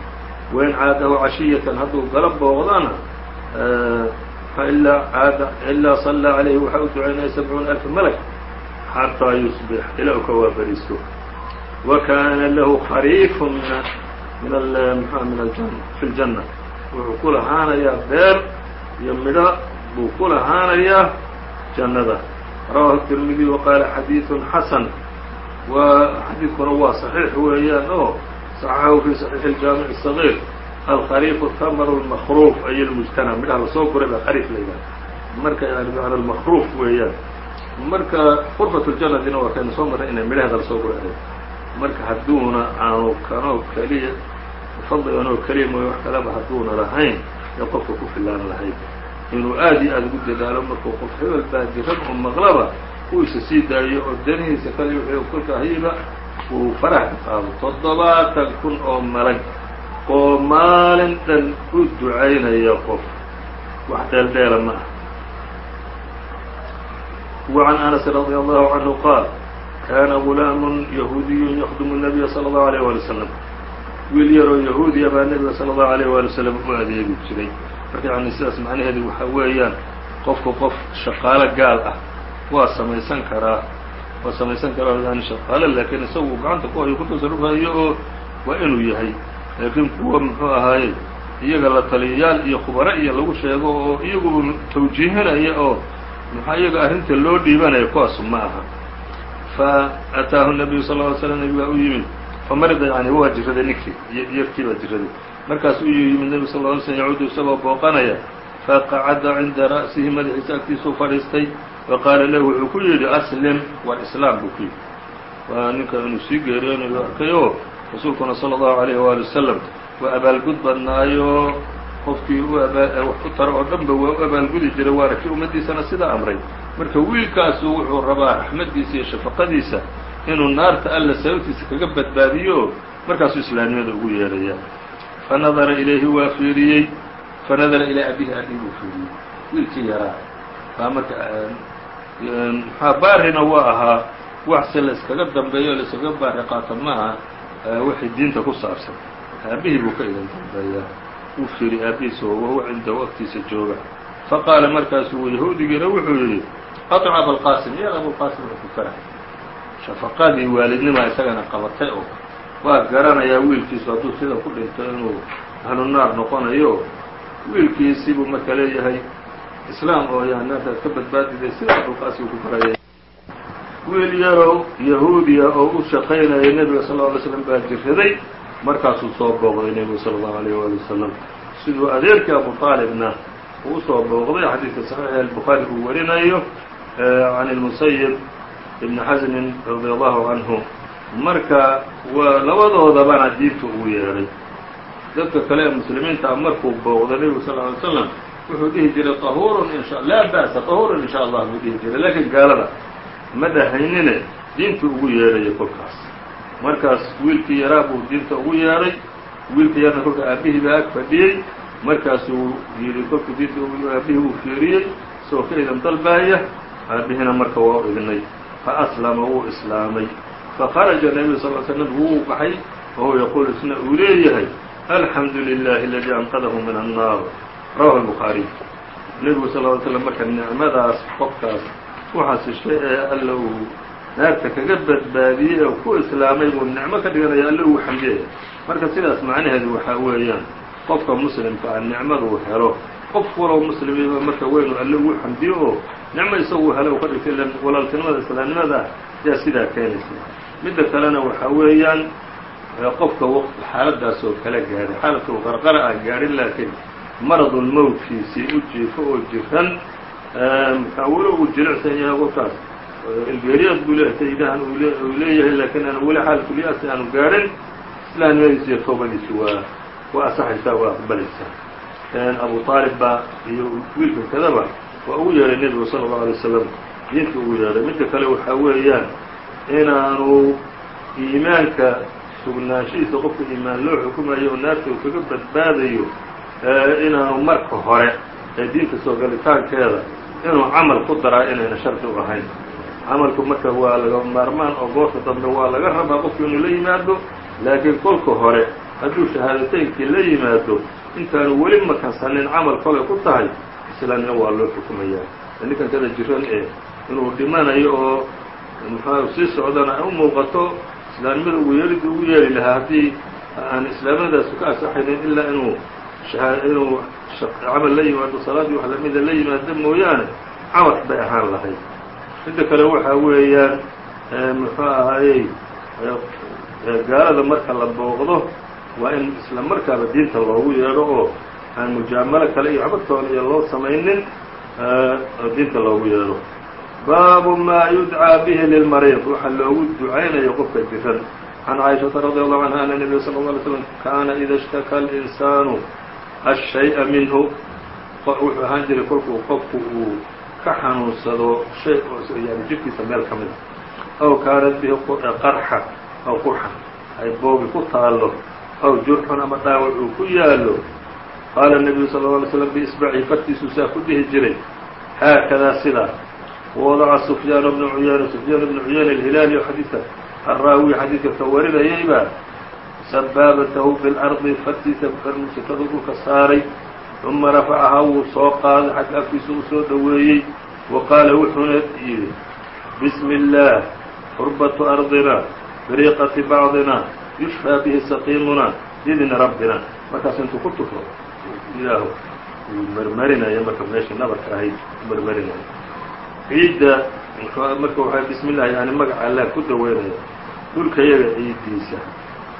wain caadahu cashiyatan hadduu gala booqdaana ilaa caada ilaa sallaa calayhi waxa u ducaynaya sabcuuna alfa malag xataa yusbix ilaa u ka waabariisto wa kaana lahu khariif min mxua min aljan fi اljanna wuxuu ku lahaanayaa beer iyo midho buu ku lahaanayaa jannada rawahu التirmidي وqaala xadiiث xasan w xadiidkuna waa صaxiix weeyaan oo صaxaxahu fi صaxiix الjaamiع الصغيir alkhariif tmr الmakruuf ay اlmujtana midhaha lasoo guray baa khariif la yidhaha marka yani bmacna makruuf weeyaan marka qurfaة اljanadina waa kaynu soo marray inay midhaheeda la soo guray ahayd marka hadduuna aanu kanoo keliya fadli anoo keliya mooy wax kaleba hadduuna lahayn ee qofka ku filaan lahayd. Inuu aad iyo aada ugu dadaalo markuu qof hebel baadiran oo maqlaba isa sii daayo oo danihiisa kale wuxuu kolka uu farax ka qaado. Toddobaatan kun oo malag oo maalin dhan u ducaynaya qof. Wax dheeldheela ma ah وعن أنس رضي الله عنه قال كان غuلاam يهuudiy يخdم النبي صلى الله عليه ولي وسلم wiil yaroo yahuudiya baa nebiga salى الlaه عليه وaلي وسلم u adeegi jiray marka yani sidaas macnaheedu waxaa weeyaan qofku qof shaqaalo gaal ah waa samaysan karaa oo samaysan kara yani shaqaale laakiin isagu uu gacanta ku hayo ku tasarrufayo oo waa inuu yahay laakiin kuwa muxuu ahaaye iyaga la taliyayaal iyo khubaro iyo lagu sheego oo iyaguba tawjiihinaya oo maxaa iyaga arrinta loo dhiibanaya kuwaas ma aha. Fa ataahu nabiyu sal ly slam nabi baa u yimid. Famarida yani waa jiraday ninkii yarkii baa jiraday markaasuu yimid nebigu sal ly slm yacuudu isagoo booqanaya. Faqacada cinda ra'sihi madaxiisa agtiisuu fadhiistay. Wa qaala lahu wuxuu ku yidhi aslim war islaam buu ku yidhi. Waa ninka inuu sii geeriyoonayu arkay oo rasuulkuna sala allahu alayh waali wasalam waa abaalgud badnaayoo qofkii u wax ku taro oo dhan ba waa u abaalgudi jiray waana kii ummaddiisana sidaa amray. Marka wiilkaasu wuxuu rabaa raxmaddiisa iyo shafaqadiisa inuu naarta alla sababtiisa kaga badbaadiyo markaasuu islaamnimada ugu yeedhaya fanadara ilayhi waa fiiriyey. Fanadara ilaa abihi abihi buu fiiriyey. Wiilkii yaraa. Baa marka maxaa baarina waa ahaa? Wax se la iskaga dambeeyo o la iskaga baari qaato maaha wixii diinta ku saabsan. Aabihii buu ka idan dambeeyaa uu fiiri aabihiisa oo wahuwa cindahu agtiisa jooga. Faqaala markaasuu yahuudigiina wuxuu yidhi aطc abalqaasim ya abulqaasim wuxuu ku farahay shafaqadii waalidnimaa isagana qabatay oo waa garanayaa wiilkiisu hadduu sida ku dhinto inuu ahlu naar noqonayo wiilkiisii buu marka leeyahay islaam oo yani naartaad ka badbaadiday sida abulqaasim ku faraya wiil yarow yahuudiya oo u shaqaynaya nebiga sal lla alay slam baa jiraday markaasuu soo booqday nebigu sala allahu alayh waali wasalam siduu adeerkii abu aalibna uu u soo booqday xadiidka saxiixa albukhaari uu warinayo can ilmusayib ibni xasmin radi allahu canhu marka waa labadoodabana diinta ugu yeedhay dadka kale ee muslimiinta markuu booqday nebigu sal ly slam wuxuu dhihi jiray tahurun insha laa ba'sa tahurun in sha allah buu dhihi jiray. Lakiin gaalada ma dhahaynine diinta ugu yeedhaya kolkaas markaas wiilkii yaraa buu diinta ugu yeedhay wiilkii yarna kolka aabihii baa ag fadhiyey. Markaasuu yidhi kolkuu diinta aabihii uu fiiriyey isagoo ka idan dalbaaya. Aabihiina marka waa u idnay faaslama wuu islaamay. Fakharaja nebiyu sal l sl nabgu wuu baxay wahuwa yaquul isna uu leeyahay alxamdu lilahi aladii anqadahu min annaar. Rawahu الbukhaariy nebigu sal ly slam marka nicmadaas qofkaas ku xasishay ee alla uu naarta kaga badbaadiyey oo ku islaamay buu nicmo ka dhiganaya alla uu xamdiyaya marka sidaas macnaheedu waxaa weeyaan qofka muslimka ah nicmaduu helo. Qof walow muslimiiba marka weynu alle ugu xamdiyo oo nicmo isagu helo u ka dhigtay ila walaaltinimada islaamnimada yaa sidaa keenaysa. Midda kalena waxaa weeyaan qofka xaaladaas oo kala gaadhay xaaladka u qarqara ah gaadhin laakiin maradulmowtkiisii u jiifo oo jiran markaa weli uu jilicsan yahay qofkaas ilgeeriyaad buu leeyahay saydahan uu leeyahay laakiin aan weli xaalkuliyaasi aanu gaadhin islaamnimadiisi iyo toobadiisi waa waa asaxaysaa waa aqbalaysaa abu aalib baa iyo wiilkan kadaba waa ugu yeedhay nebigu sala allau alay wasalam diinta ugu yeedhay midda kale waxaa weeyaan inaanu iimaanka sugnaanshihiisa qofka iimaan loo xukumayo oo naarta uu kaga badbaadayo inaanu marka hore ee diinta soo galitaankeeda inuu camal ku daraa inayna shardi u ahayn camalku marka waa laga maarmaan oo goorta dambe waa laga rabaa qofku inuu la yimaado laakiin kolka hore hadduu shahaadateynkii la yimaado intaanu weli makansanin camal kolay ku tahay islaamnimo waa loo xukumayaa. Ninkan kada jiran ee inuu dhimanayo oo muxua sii socdana ay u muuqato islaamnimada ugu yeelidii ugu yeeli lahaa haddii aan islaamnimadaas ka asaxaynin ilaa inuu inuu camal la yimaado salaadii wax lamida la yimaado mooyaane camal bay ahaan lahayd midda kale waxaa weeyaan muxuu ahaayey gaalada marka la booqdo waa in isla markaaba diinta loogu yeedho oo aan mujaamalo kale iyo waxba toona iyo loo samaynin oo diinta loogu yeedho baabu ma yudcىa bihi lilmariid waxa loogu ducaynayo qofka jiran can caaishaةa radي allahu canha ana nebiya sal ه alay slm kaana ida اshtaka اlinsaanu الshayءa minhu wuxuu ahaan jiray kolkuu qofku uu ka xanuunsado shay oo yani jidhkiisa meel ka mida ah. aw kaanad bihi qarxa aw quxa ay boogi ku taallo aw jurxun ama dhaawac uu ku yaallo. Qaala nebiyu sal lla alay slam biisbacihi fartiisuu saa ku dhihi jiray. Haakadaa sidaa wadaca sufyaanu bnu cuyayna sufyaan bnu cuyayna alhilaali xadiidka araawi xadiidka ka warinayayba sabaabatahu bilardi fartiisa farmusikada dhulka saaray. uma rafacahaa wuu soo qaaday xagga afkiisa uu soo dhoweeyey wa qaala wuxuuna yidhi bismi اllaah xurbaةu أrضina bariqaةi bacضina yushfى bihi saqiimuna bidni rabbina markaas intuu ku tufo ilaahu uu marmarinaya marka meeshii nabarka ahayd marmarinaya ciidda marka waxay bismi llah yani magaca allah ku daweynaya dhulka yaga ciiddiisa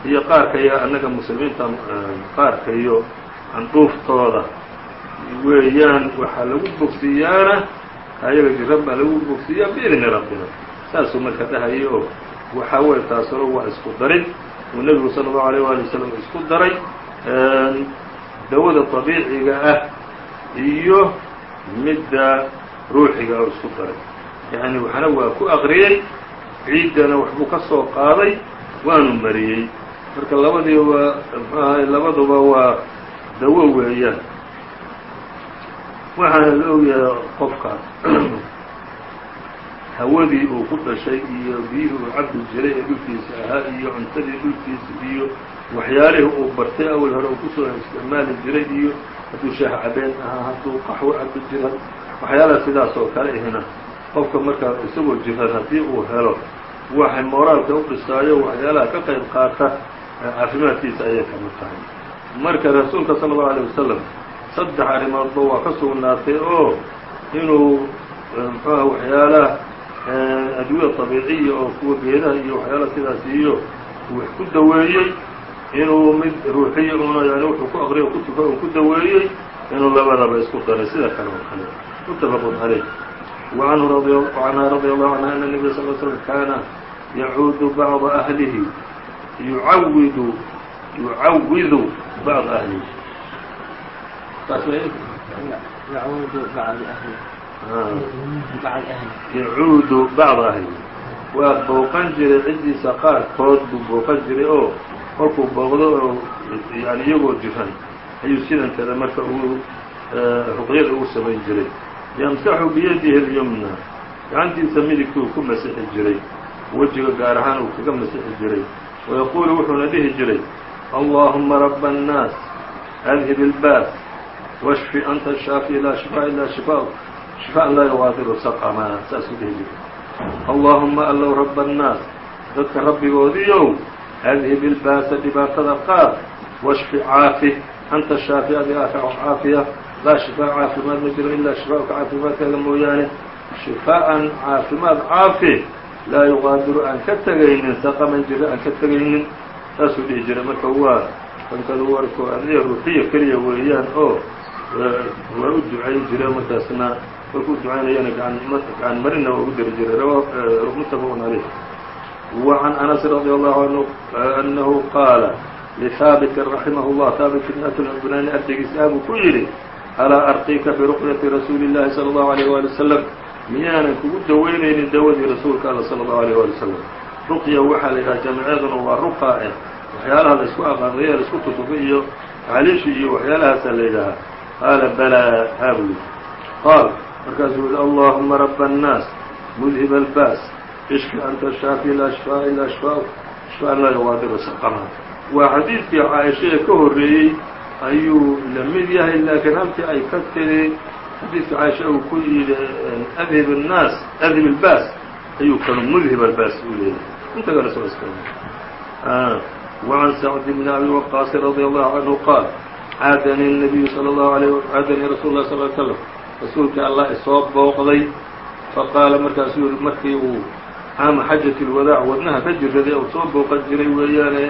iyo qaarka iyo annaga muslimiinta qaarka iyo candhuuftooda weeyaan waxaa lagu bogsiiyaana ayaga jirab baa lagu bogsiiyaa biidni rabbina. Saasuu marka dhahayay oo waxaa weeye taasolo waa isku darid uu nebigu sala allahu alayh waali wasalam isku daray dawada طabiiciga ah iyo midda ruuxiga oo isku daray. Yacni waxna waa ku aqriyey ciiddana waxbuu ka soo qaaday waanu mariyey. Marka labadii labaduba waa dawo weeyaan waxaana la ogyahay qofka hawadii uu ku dhashay iyo biyihii uu cabbi jiray ee dhulkiisa ahaa iyo cuntadii dhulkiisa iyo waxyaalihii uu bartay awal hore uu ku soo isticmaali jiray iyo hadduu shaah cabeen ahaa hadduu qaxwo cabbi jira waxyaalaha sidaas oo kale ihina qofka markaa isagoo jiran haddii uu helo waxay mooraalka u dhisaayo waxyaalaha ka qayb qaata caafimaadkiisa ayay ka mid tahay marka rasuulka sala allahu alayه wasalam saddex arrimoodba waa ka sugnaatay oo inuu muxuuha waxyaalaha adwiya طabiiciya oo kuwa geedaha iyo waxyaalaha sidaas iyo wax ku daweeyey. Inuu mid ruuxiya una yani wuxuu ku aqriya ku tuka uu ku daweeyey inuu labadaba isku daray sida kale oo kale. Mutafaqun caleyh waanhu canha radia allahu canha ana nebiya sal l slm kaana yacuudu bacda ahlihi yucawidu yucawidu bacd ahlihi yacuudu bacd ahlihi waa booqan jiray ciddiisa qaarkood buu booqan jiray oo kolkuu booqdo oo yani iyagoo jiran ayuu sidan kada marka ugu eh, ruqyada ugu samayn jiray. Yamsaxu biyadihi اlyumna gacantiisa midigtuu ku masixi jiray. Wejiga gaar ahaan uu kaga masixi jiray. Wayaquulu wuxuuna dhihi jiray allahuma raba الnaas adhib ilbaas washfi anta shaafi laa shifaa ilaa shifaau shifaan laa yuqaadiru saqama saasuu dhihi jira allahuma allow raba annaas dadka rabbigoodiiow adhib ilbaasa dhibaatada qaad washfi caafi anta shaafi adi aafix caafiya laa shifaa caafimaad ma jiro ilaa shifaauka caafimaadkaaga mooyaane shifaa'an caafimaad caafi laa yuqaadiru aan ka tegaynin saqaman jiro aan ka tegaynin saasuu dhihi jiray marka waa kankadu warko adiga ruuxiya keliya weeyaan oo waa u ducayn jire markaasna markuu ducaynayana gacan marina waa ugu dari jiray mutafaqun عalيh وعan أنس رضي الله عنه أنه qاala لثاaبت رaحimه الله ثاaبت بن البناni ardaygiisa abuu ku yidhi alاa arقيka برqيةi رasuuلi الlahi صلى الله عليه وaلي وسلم miyaanan kugu daweynaynin dawadii rasuulka all صلى الله عليه وaلي وسلم ruqya waxaa la yidhaha jamceeduna waa ruqaa eh waxyaalaha la isku aqaaqriyo la isku tutufo iyo taxliishu iyo waxyaalahaasa la yidhaahaa qaala balaa haawli qaal markaasuu yihi allahuma raba annaas mudhib albaas ishfi anta shaafi laa shifaa ilaa shifaa shifaan laa yuqaadiru saqama waa xadiidkii caaishada ka horreeyey ayuu la mid yahay laakiin halkii ay ka tiri xadiidkii caaisha uu ku yidhi adhib annaas adhib albaas ayuu kanu mudhib albaas u leeyahay inta kale soo iska وعn سعد بن أbي وقاaص رضي الله عنه qاaل caadnii النبiyu slى الlه عليه caadanii rasuل الlah صل ل sلم rasuulkii allah isoo booqday faqaala markaasuu yihi markii uu caama xajaة الwadاع wadnaha ka jiraday ou soo booqan jiray weeyaane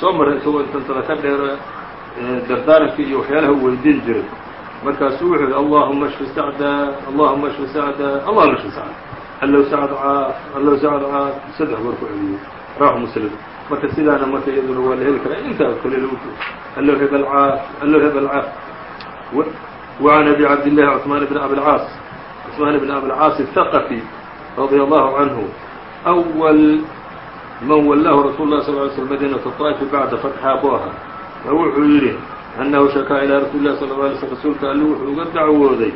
soo maray isagoo intantada ka dheer dardaarankii iyo waxyaalaha u weydiin jiray markaasuu wuxuu yihi allahuma shfi sacda allahuma shfi sacda allahuma shfi sacda allow sacd caaf allow sacd caaf saddex goor ku celiyey rawaxu muslim marka sidaana marka iyaduna waa la heli karaa intaa kale lagu allow hebel caaf allow hebel caaf وعن أبي عبد الله عثمان بن أبي العاص عثمان بن أبي العاص الثقفي رضي الله عنه أول من وlاه رsuل الله صلى اه عليه وسلم مdينة الطائف بعda فتحi abوها wuxuu yidhi أنه شhكىa إلى رsuل الله صلى الله عليه وسلم rasuulka all wuxuu uga dacwooday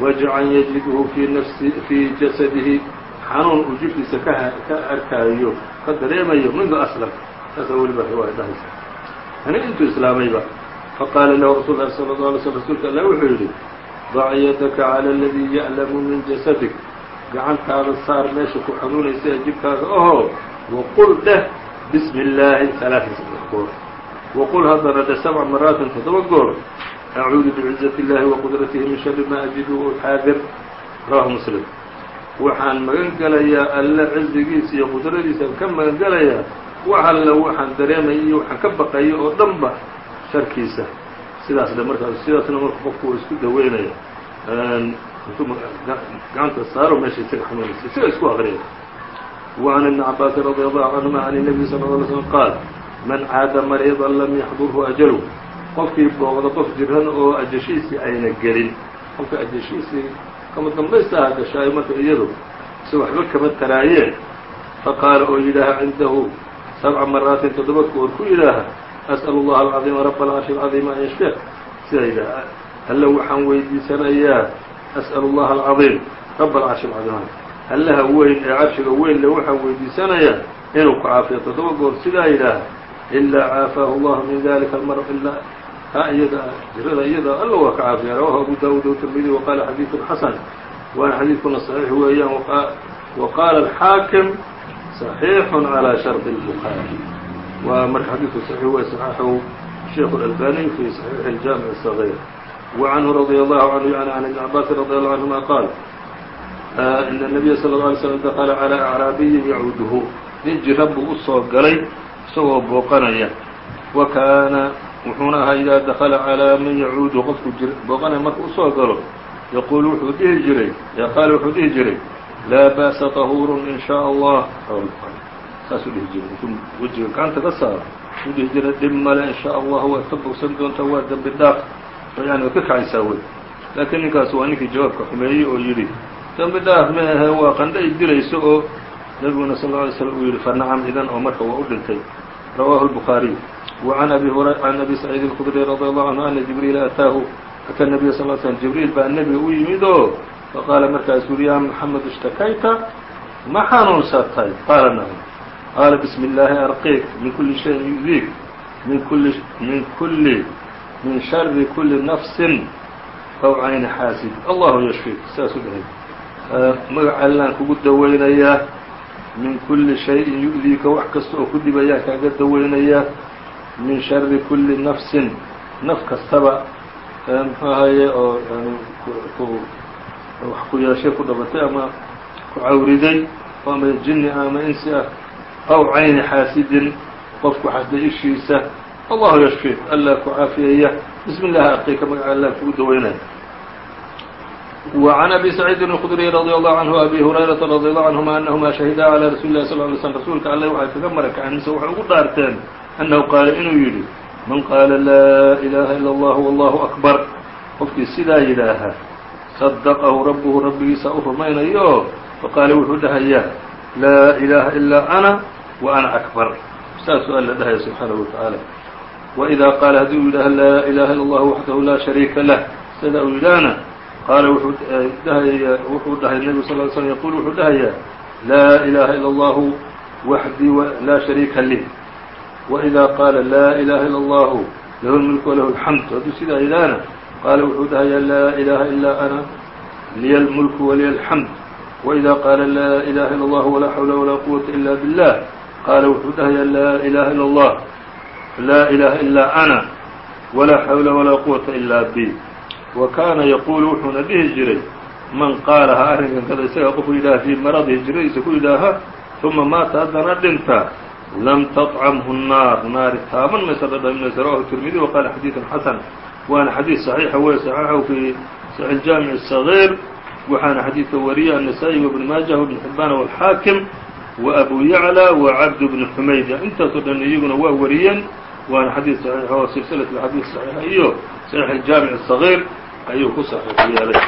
وجعan يجidه fي jaسadihi xanuun uu jirkiisa ka arkaayo ka dareemayo منdu أسلم saasa weliba riwaaya dhahaysa ani intuu islaamayba faqاala lahu رasuل الlahi صلى الله عليه وسلم rasuulka all wuxuu yidhi ضع ydka عlى الذي yألم min jaسدك gacantaada saar meesha ku xanuunaysa ee jibkaaga ahoo waqul dheh bismi illaahi alaaثan saddex goor waqul haddana dheh sabca maraatin toddoba goor acuudu bicizati اllahi waqdratihi min shari ma ajidu xaadir rawahu muslim waxaan magan gelayaa alle cizigiisa iyo qudradiisaan ka magan gelayaa wax alle waxaan dareemaya iyo waxaan ka baqaya oo dhanba sharkiisa sidaas dhe markaas sidaasna marka qofku uu isku daweynaya intuu gacanta saaro meesha isaga xanuunaysa isaga isku aqriya وعن ابن عباس رضي الله عنهma عن النبي صلى اه عليه وسلم qاaل man caada mariiضa lam yaxdurhu أjlu qofkii booqda qof jiran oo ajashiisii ayna gelin qofka ajashiisii kama dambaysta aha gashaayo marka iyadu se waxba kama taraayeen faqaala oo yidhaaha cindahu sabca maraatin toddoba goor ku yidhaaha asأl الlaha الcaظيima rab الcarشhi الcaظيima an yashfik sidaa yidhaha alle waxaan weydiisanayaa asأl الlaha الcaظيim rab الcarشhi الcaظيim allaha weyn ee carshiga weyn le waxaan weydiisanayaa inuu ku caafiyo toddoba goor sidaa yidhaaha ilaa caafaahu اllahu min dalika almar ilaa taa iyada jirada iyada alla waa ka caafiya rawahu abu daawuud wtirmidi waqaala xadiidun xasan waana xadiidkuna صaxiix weeyaan waqaala alxaakim صaxiixun calىa shardi الbukhaari waa marka xadiidku صaxiix wey صaxaxahu sheikh اlalbaniy fi صaxiixi اljaamiع الصغيr وcanhu radي allahu canhu yani can ibni cabaasin radi allahu canهuma qaal in النabiya slى الlه alay slm dakla calىa acraabiyin yacuuduhu nin jiran buu u soo galay isagoo booqanaya. Wa kaana wuxuuna ahaa idaa dakala calaa man yacuudu qofku jir booqanaya marka u soo galo yaquulu wuxuu dhihi jiray qaala wuxuu dhihi jiray laa ba'sa طahuurun in shaa allah. Saasuu dhihi jiray. Intuu wejiga gacanta ka saaro. U dhihi jiray dhib male in shaa allah waad ka bogsan doontaa waa dambi dhaaf. Yani waad ka kacaysaa wey. Laakiin ninkaas waa ninkii jawaabka xumeeyey oo yidhi dambi dhaaf ma ahe waa qandha i dilayso oo nabiguna sal lla alay slam uu yidhi fa nacam idan oo marka waa u dhintay rawaahu الbukhaariي وعan abi can abi saciid الkudri radي allahu canhu ana jibriila ataahu ata nebiya sal l slm jibriil baa nebiga u yimid oo faqaala markaasuu yuri ya moxamed ishtakayta ma xanuunsatay qaala nacam qaala bismi اllaahi arqiik min kuli shayin yudiik min kuli min kuli min shari kuli nafsin aw cayni xaasid allahu yashfik saasuu dhahay magaca allaan kugu daweynayaa min kuli shayin yu'diika wax kasta oo ku dhibayaa kaaga daweynayaa min shari kuli nafsin naf kastaba muxuu ahaye oo yani wax ku yeeshay ku dhabatay ama ku cawriday oo ama jinni ama insi ah aw cayni xaasidin qofku xasday ishiisa allahu yashfik allaa ku caafiyaya. Bismi llahi arqiika magaca allaan kugu daweynaya وعن أbي سعيid الخdري رضي الله عنه وأbي هريرةa رضي الله عنهma أنهma شhهدا عlى رasuل الlh صلى اه عليه وسلم rasuulka alle waxay kaga marakaceen mise waxay ugu dhaarteen أنhu qaala inuu yidhi man qaala laa إلaha ilا الlah والlah أكبر qofkii sidaa yidhaaha صدqhu rabhu rabbigiisa u rumaynayo faqaala wuxuu dhahayaa laa إلaha إilا أna وأna أكبر saasuu alla dhahaya subحaanaه وتaعaalى وإida qaala haddii uu yidhaaha laa إlaha ilا الlah waxdahu laa شharيika lah sida uu yidhaahna qaala wuxuu e, dhahay nebigu sal ly slm yaquul wuxuu dhahayaa laa ilaaha ila allahu waxdii laa shariika lih waidaa qaala laa ilaaha ila allahu lahu lmulku walahu alxamd hadduu sidaa yidhaahna qaala wuxuu dhahayaa laa ilaaha ilaa ana liya lmulku waliya alxamd waidaa qaala laa ilaha ila allahu walaa xawla walaa quwata ila billah. Qaala wuxuu dhahayaa laa ilaha ila allah laa ilaha ilaa ana walaa xawla walaa quwata ila bi wa kaana yaquulu wuxuuna dhihi jiray man qaalaha arrinkan kada isaga qofku yidhaaha fii maradihi jiradiisa ku yidhaaha uma maata haddana dhinta lam taطcamhu الnaar naari taaban maysa dhadhaminaysa rawahu tirmidi wa qaala xadiiثun xasan waana xadiid صaxiixa wey صaxaxahu fi saxi jaamiع الصaغيir waxaana xadiidka wariya النasaaئي وبn maajah وبn xibaan والxaakim وabu yaclى وcabd bn xumayd intaasoo dhan iyaguna waa wariyeen waana xadiid صaxiix oo silsilaة اxadiid صaxiixa iyo saxiix الjaamiع الصaغيir ayuu ku saxiix yeelay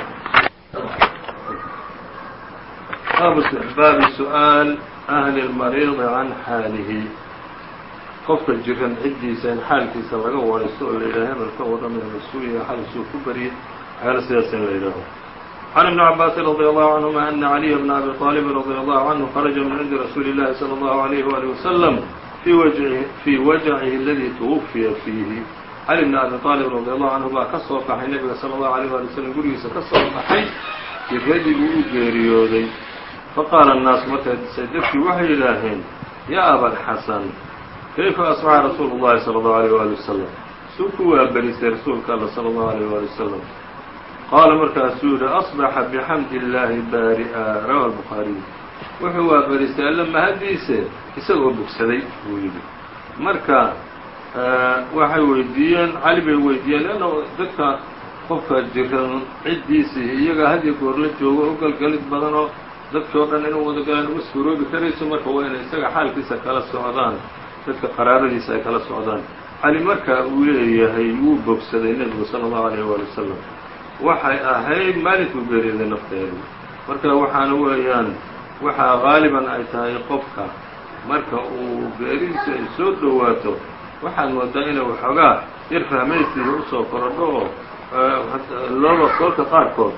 baabu istixbaabi su-aal ahli اlmariidi can xaalihi qofka jiran ciddiisa in xaalkiisa laga waraysto oo la yidhaha hebel ka warramaya mas-uuliya xalisuu ku bariyay waxyaala sidaas in la yidhaaho can ibni cabaasin radi allahu canهuma ana caliya bna abi طaalibin radi allahu canhu kharaja min cindi rasuuli اllahi salى اllahu عalayh wali wasalam fii wajacihi aladi twufiya fiihi cali bn abi aalib radi allahu canhu baa ka soo baxay nebiga sala allahu alayh waali wslam gurigiisa ka soo baxay jiradii uu u geeriyooday faqaala الnaasu markaasay dadkii waxay yidhaaheen yaa abalxasan kayfa asbaxa rasuulu الlahi salى الlaه عalيه wali wasalam suu ku waaberisay rasuulka alla salى الlaه عalيه wali wasalam qaala markaasuu yihi aصbaxa bxamdi اllahi baari'a rawa الbukhaariy wuxuu waaberisay alla mahadiise isagoo bogsaday buu yidhi marka waxay weydiiyeen cali bay weydiiyeen leanna dadka qofka jiran ciddiisii iyaga hadiyo goor la joogo o galgalid oo dadkii oo dhan inuu wada galaan uma suuroobi karayso marka waa inay isaga xaalkiisa kala socdaan dadka qaraaradiisa ay kala socdaan. Cali marka uu leeyahay wuu bogsaday nebigu sala allahu alayh waali wasalam waxay ahayd maalinkuu geeriyooday nafteedu marka waxaana weeyaan waxaa qaaliban ay tahay qofka. Marka uu geeridiisa ay soo dhowaato waxaad moodaa inay waxoogaa yar fahmaysiisa usoo korodho oo looba kolka qaarkood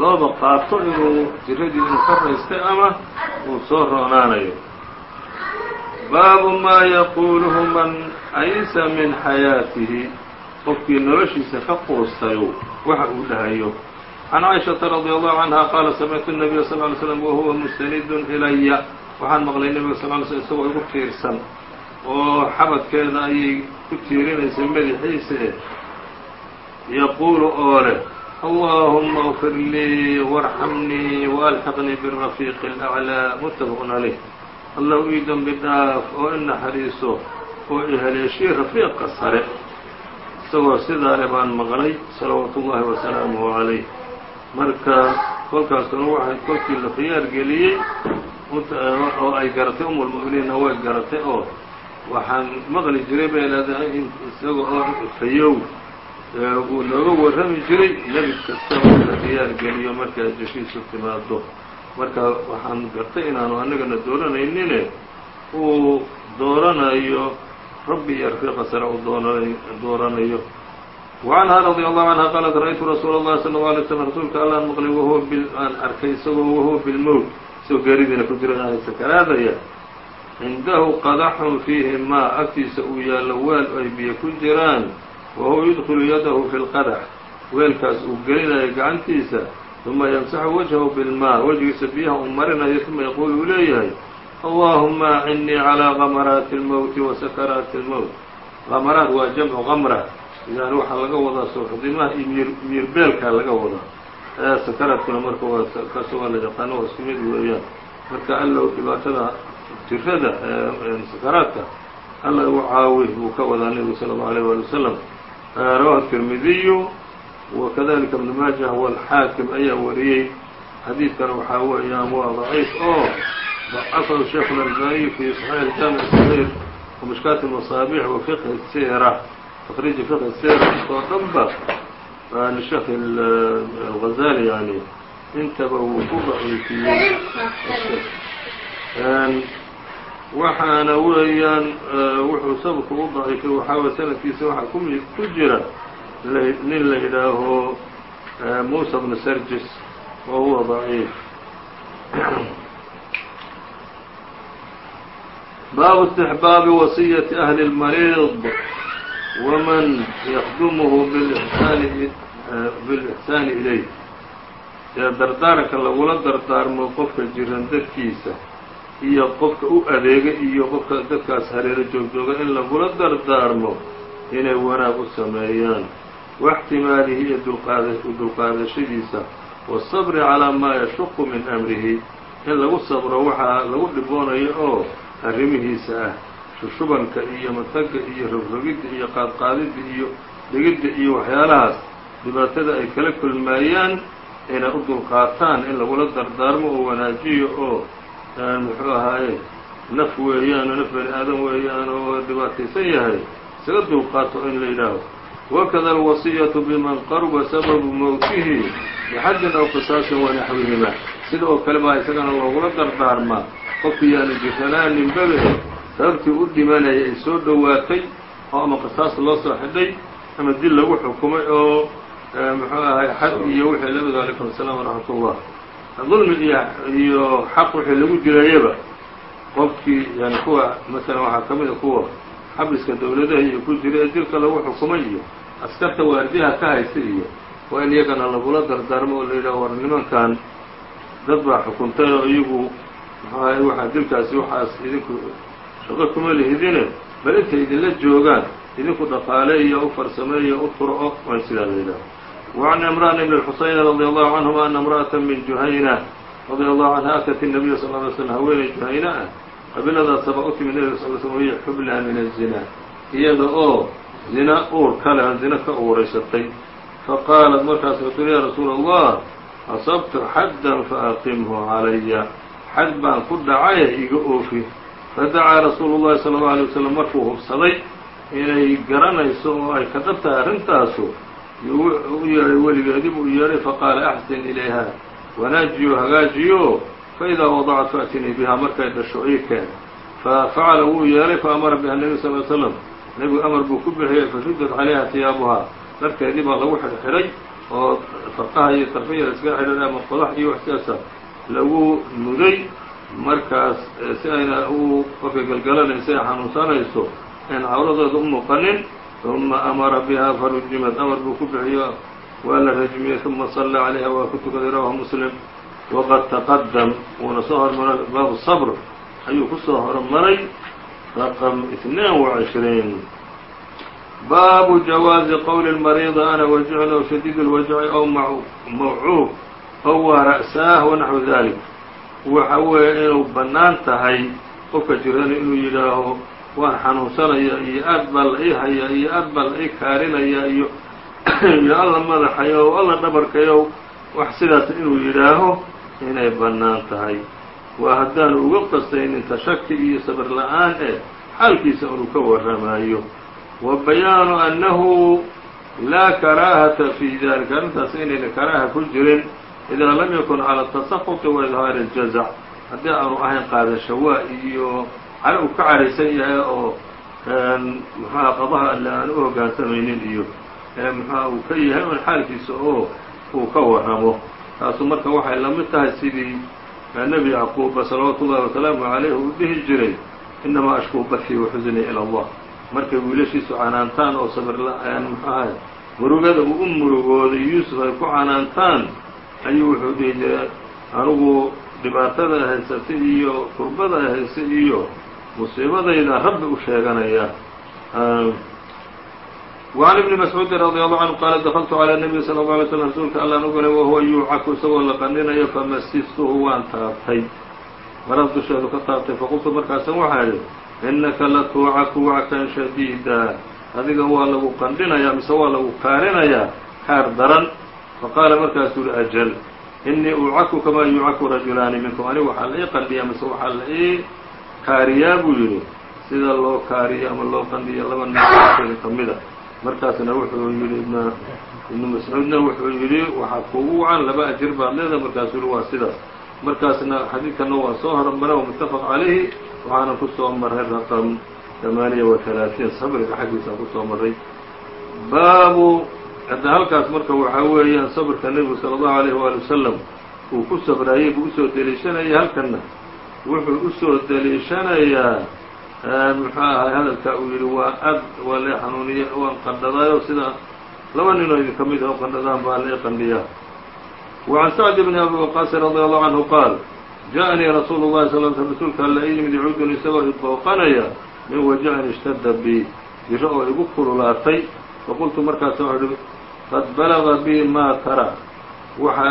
looba qaato inuu jiradii inuu ka raystay ama uu soo roonaanayo baabu maa yaquuluhu man aysa min xayaatihi qofkii noloshiisa ka quustayo waxa uu dhahayo can caaishaةa radي allahu canha qaala samictu الnabiya sal ly slm wahuwa mustanidun ilaya waxaan maqlay nebiga sal ly slm isagoo igu tiirsan oo xabadkeeda ayay ku tiirinaysay madaxiisa e yaquulu oo leh allahuma اغfir lii وarxamnii وalxiqnii bالrafiiqi الأعlىa mutafaq عalayh allow ii dembi dhaaf oo i naxariiso oo i haleeshii rafiiqa sare isagoo sidaale baan maqlay salawaatu ullahi wasalaamuhu عalayh marka kolkaasuna waxay kolkii la khiyaar geliyey oo ay garatay um اlmu'miniinna way garatay oo waxaan maqli jiray bay leedahay in isaga oo fayow uu nooga warrami jiray nebi kastaba in la khiyaar geliyo markay ajashiisu timaado marka waxaan gartay inaanu annagana dooranaynin uu dooranayo rabbi iyo rafiiqa sare uu dooranayo وعنها رضي الله عنها qالت رأيtu رsuuل الlahi صلى الله عليه وسلم rasuulka allaan mqlay whuwa aan arkay isagoo wahuwa بالmowt isagoo geeridiina ku jira sakaraadaya cindahu qadaxun fiihi maa agtiisa uu yaallo weel ay biyo ku jiraan wa huwa yudkhilu yadahu fi lqadax weelkaas uu gelinayo gacantiisa uma yamsaxu wajhahu bilmaa wejigiisa biyaha uu marinayo uma yaquulu uu leeyahay allahuma acinii calaa kamaraati اlmowti wa sakaraati اlmowt kamaraad waa jamcu kamra yani waxaa laga wadaa sooxdimaha iyo miyirbeelkaa laga wadaa. Sakaraadkuna marka waa kaas waa la yaqaano waa isku mid weeyaan. Marka allow dhibaatada jirada sakaraadka alla u caawi buu ka wadaa nebigu salى الlaه عalيه walي wasalam rawahu التirmidiyu wakadalika ibn maajah wاlxaakim ayaa wariyey xadiidkana waxaa weeyaan waa ضaciif oo ضacafahu sheikh األbaniy fi صaxiix الjaamiع الصغيir وmishkaat الmaصaabiح wa fiqh الsira تkriiج fiqh الsira oo dhan ba sheekh الغazali yani intaba wuu ku ضaciifiyey waxaana weeyaan wuxuu sabku u daciifay waxaawa sanadkiisa waxaa ku jira nin la yidhaaho musa bnu sarjis oo huwa daciif. Baabu istixbaabi wasiyati ahli اlmariid waman yakdumuhu bilixsaani ilayh ee dardaaranka lagula dardaarmo qofka jiran dadkiisa iyo qofka u adeega iyo qofka dadkaas hareero joogjooga in lagula dardaarmo inay wanaag u sameeyaan واxtimaalihi iyo dulqaadashadiisa والصبri calىa maa yashuqu min أmrihi in lagu sabro waxaa lagu dhiboonayo oo arrimihiisa ah shushubanka iyo matagga iyo rogrogidda iyo qaadqaadidda iyo dhigidda iyo waxyaalahaas dhibaatada ay kala kulmaayaan inay u dulqaataan in lagula dardaarmo oo wanaajiyo oo muxuu ahaaye naf weeyaan oo naf bani aadam weeyaan oo dhibaataysan yahay. Isaga dulqaato in la yidhaaho. Wakada alwasiyaةu biman qaruba sababu mowtihi bixaddin aw qisaasin wanaxwihima sida oo kale baa isagana loogula dardaarmaa qofkii yaanu jirsanaaninbabe sababtii u dhimanaya ay soo dhowaatay oo ama qisaas loo soo xidhay ama dil lagu xukumay oo muxuu ahay xad iyo wixii la mid alaykum asalaam waraxmat ullah dulmi iyo iyo xaq wixii lagu dilayaba qofkii yani kuwa masalan waxaa ka mid a kuwa xabiska dowladaha iyo ku jira ee dilka lagu xukumay iyo askarta waardiyaha ka haysta iyo waa in iyagana lagula dardaarmo oo la yidhaho war nimankan dad baa xukuntay oo iyagu muxuahay waxaa dilkaasi waxaas idinku shaqo kuma lihidine bal intay idinla joogaan idinku dhaqaaleeya u farsameeya u turco waan sidaa la yidhaha وعن عمران بن الحuسين رضي الله عنهma أن امرأة من جuhayنة رضي الله عنها أتت النبي صلى اه عليه وسلم haweeney جuhayنة ah qabiiladaasaba u timi nبga صل sلم وهي xubلha min الزنا iyada oo zina uur kale aan zina ka uuraysatay faqاaلت markaas وtl ya رasuul الله أصبت xadا faأqimhu عalaya xad baan ku dhacay iga oofi fadacaa rasuulu الlahi صلى الله عليه وسلم markuu hubsaday inay garanayso oo ay ka dhab tahay arrintaasu u yeedhay weligeedii buu yeedhay faqaala axsin ilayha wanaajiyo hagaajiyo faidaa wadacat faatinii bihaa markay dhasho ii keen fafacala wuu yeelay faamara biha nebi sal l slam nebigu amar buu ku bixiyey fashuddat calayha hiyaabuhaa dharkeedii baa lagu xidhxidhay oo farqaha iyo tarfiya iskaga xidhan ama qodax iyo wax sidaasa lagu muday markaas si ayna u qofka galgalanaysa ay xanuunsanayso aan cawladeeda u muuqanin ثuma amara biha farujimad amar buu ku bixiyo waa la rajmiyey ثuma صلى عalayha waa ku tukaday rawahu mslim waqad taqadam wuuna soo hormaray baabu صbr ayuu ku soo hormaray raqم اثنين وعشhرين baabu jawaaزi qowli الmariiض ana wajعn أw shadيid الwajع أw mawcuub أw waa ra'saah وnaxو dalik waxa weeye inuu bannaan tahay qofka jirana inuu yidhaaho waan xanuunsanaya iyo aad baa la ii haya iyo aad baa la ii kaarinaya iyo iyo alla madaxayo o alla dhabarkayo wax sidaas inuu yidhaaho inay bannaan tahay. Waa haddaanu uga qastaynin tashaki iyo sabir la'aan ee xaalkiisa inuu ka warramayo wa bayaanu annahu laa karaahata fii dalika arrintaas inayna karaaha ku jirin idaa lam yakun cala atasaquti wa idhaari aljazac haddii aanu ahayn qaadashawaa iyo cale uu ka caraysan yahay oo muxuaha qadaha alle aan u hoggaansamaynin iyo muxuha uu ka yahay un xaalkiisa oo uu ka warramo. Taasu marka waxay la mid tahay sidii nebi yacquuba salawaatu ullahi wasalaamu calayh uu dhihi jiray inamaa ashkuu bathii waxusnii ila allah. Markay wiilashiisu canaantaan oo sabir la'aan muxuahay murugada uu u murugooday yuusuf ay ku canaantaan ayuu wuxuu dhihi jiray anigu dhibaatada haysata iyo kurbada haysa iyo musiibadayda rabbi u sheeganaya وعن بن مسعوudi رضي الله عنه qاaل dخلت عlى النبي صلى الله عليه وسلم rasuulka allaan u galay وhuوa yuucaku isagoo la qaninayo famasistuhu waan taabtay marad dusheedu ka taabtay faqultu markaasan waxaa idhi إنaka latuucaku wackan شhadيida adiga waa lagu qandhinayaa mise waa lagu kaarinayaa kaar daran faqaala markaasuu yihi أjل إنii uucaku kamaa yuucaku rajulaani minkum anigu waxaa la ii qandhiyaa mise waxaa la ii kaariyaa buu yidhi sida loo kaariyo ama loo qandiyo laba ninkeeda ka mida markaasna wuxuu yidhi ibnu mascuudna wuxuu yidhi waxaa kuugu wacan laba ajir baad leedahay markaasu yihi waa sidaas. Markaasna xadiidkana waa soo hormara wa muttafaq calayhi waxaana ku soo maray raqam tamaaniya wa talaatiin sabriga xaggiisa ku soo maray baabu hadda halkaas marka waxaa weeyaan sabrka nebigu sala allahu alayh waali wasalam uu ku sabraayey buu u soo deliishanayay halkanna wuxuu usoo deliishanayaa muxuu ahay hadalka uu yidhi waa ad waa lee xanuuniya waan qandhadaayo sida laba ninoo idin ka mid ah o qandhadaan baa lee qandhiyaa وعan sacd bn abi waqaasi radي allahu canhu qaal jaءanii rasuulu الlahi sal l sl rasuulka alla i yimid yacuudun isagoo ibooqanaya min wajacin ishtada bi jiro oo igu kululaatay faqultu markaasa waxu uhi qad balaga bi ma tara waxa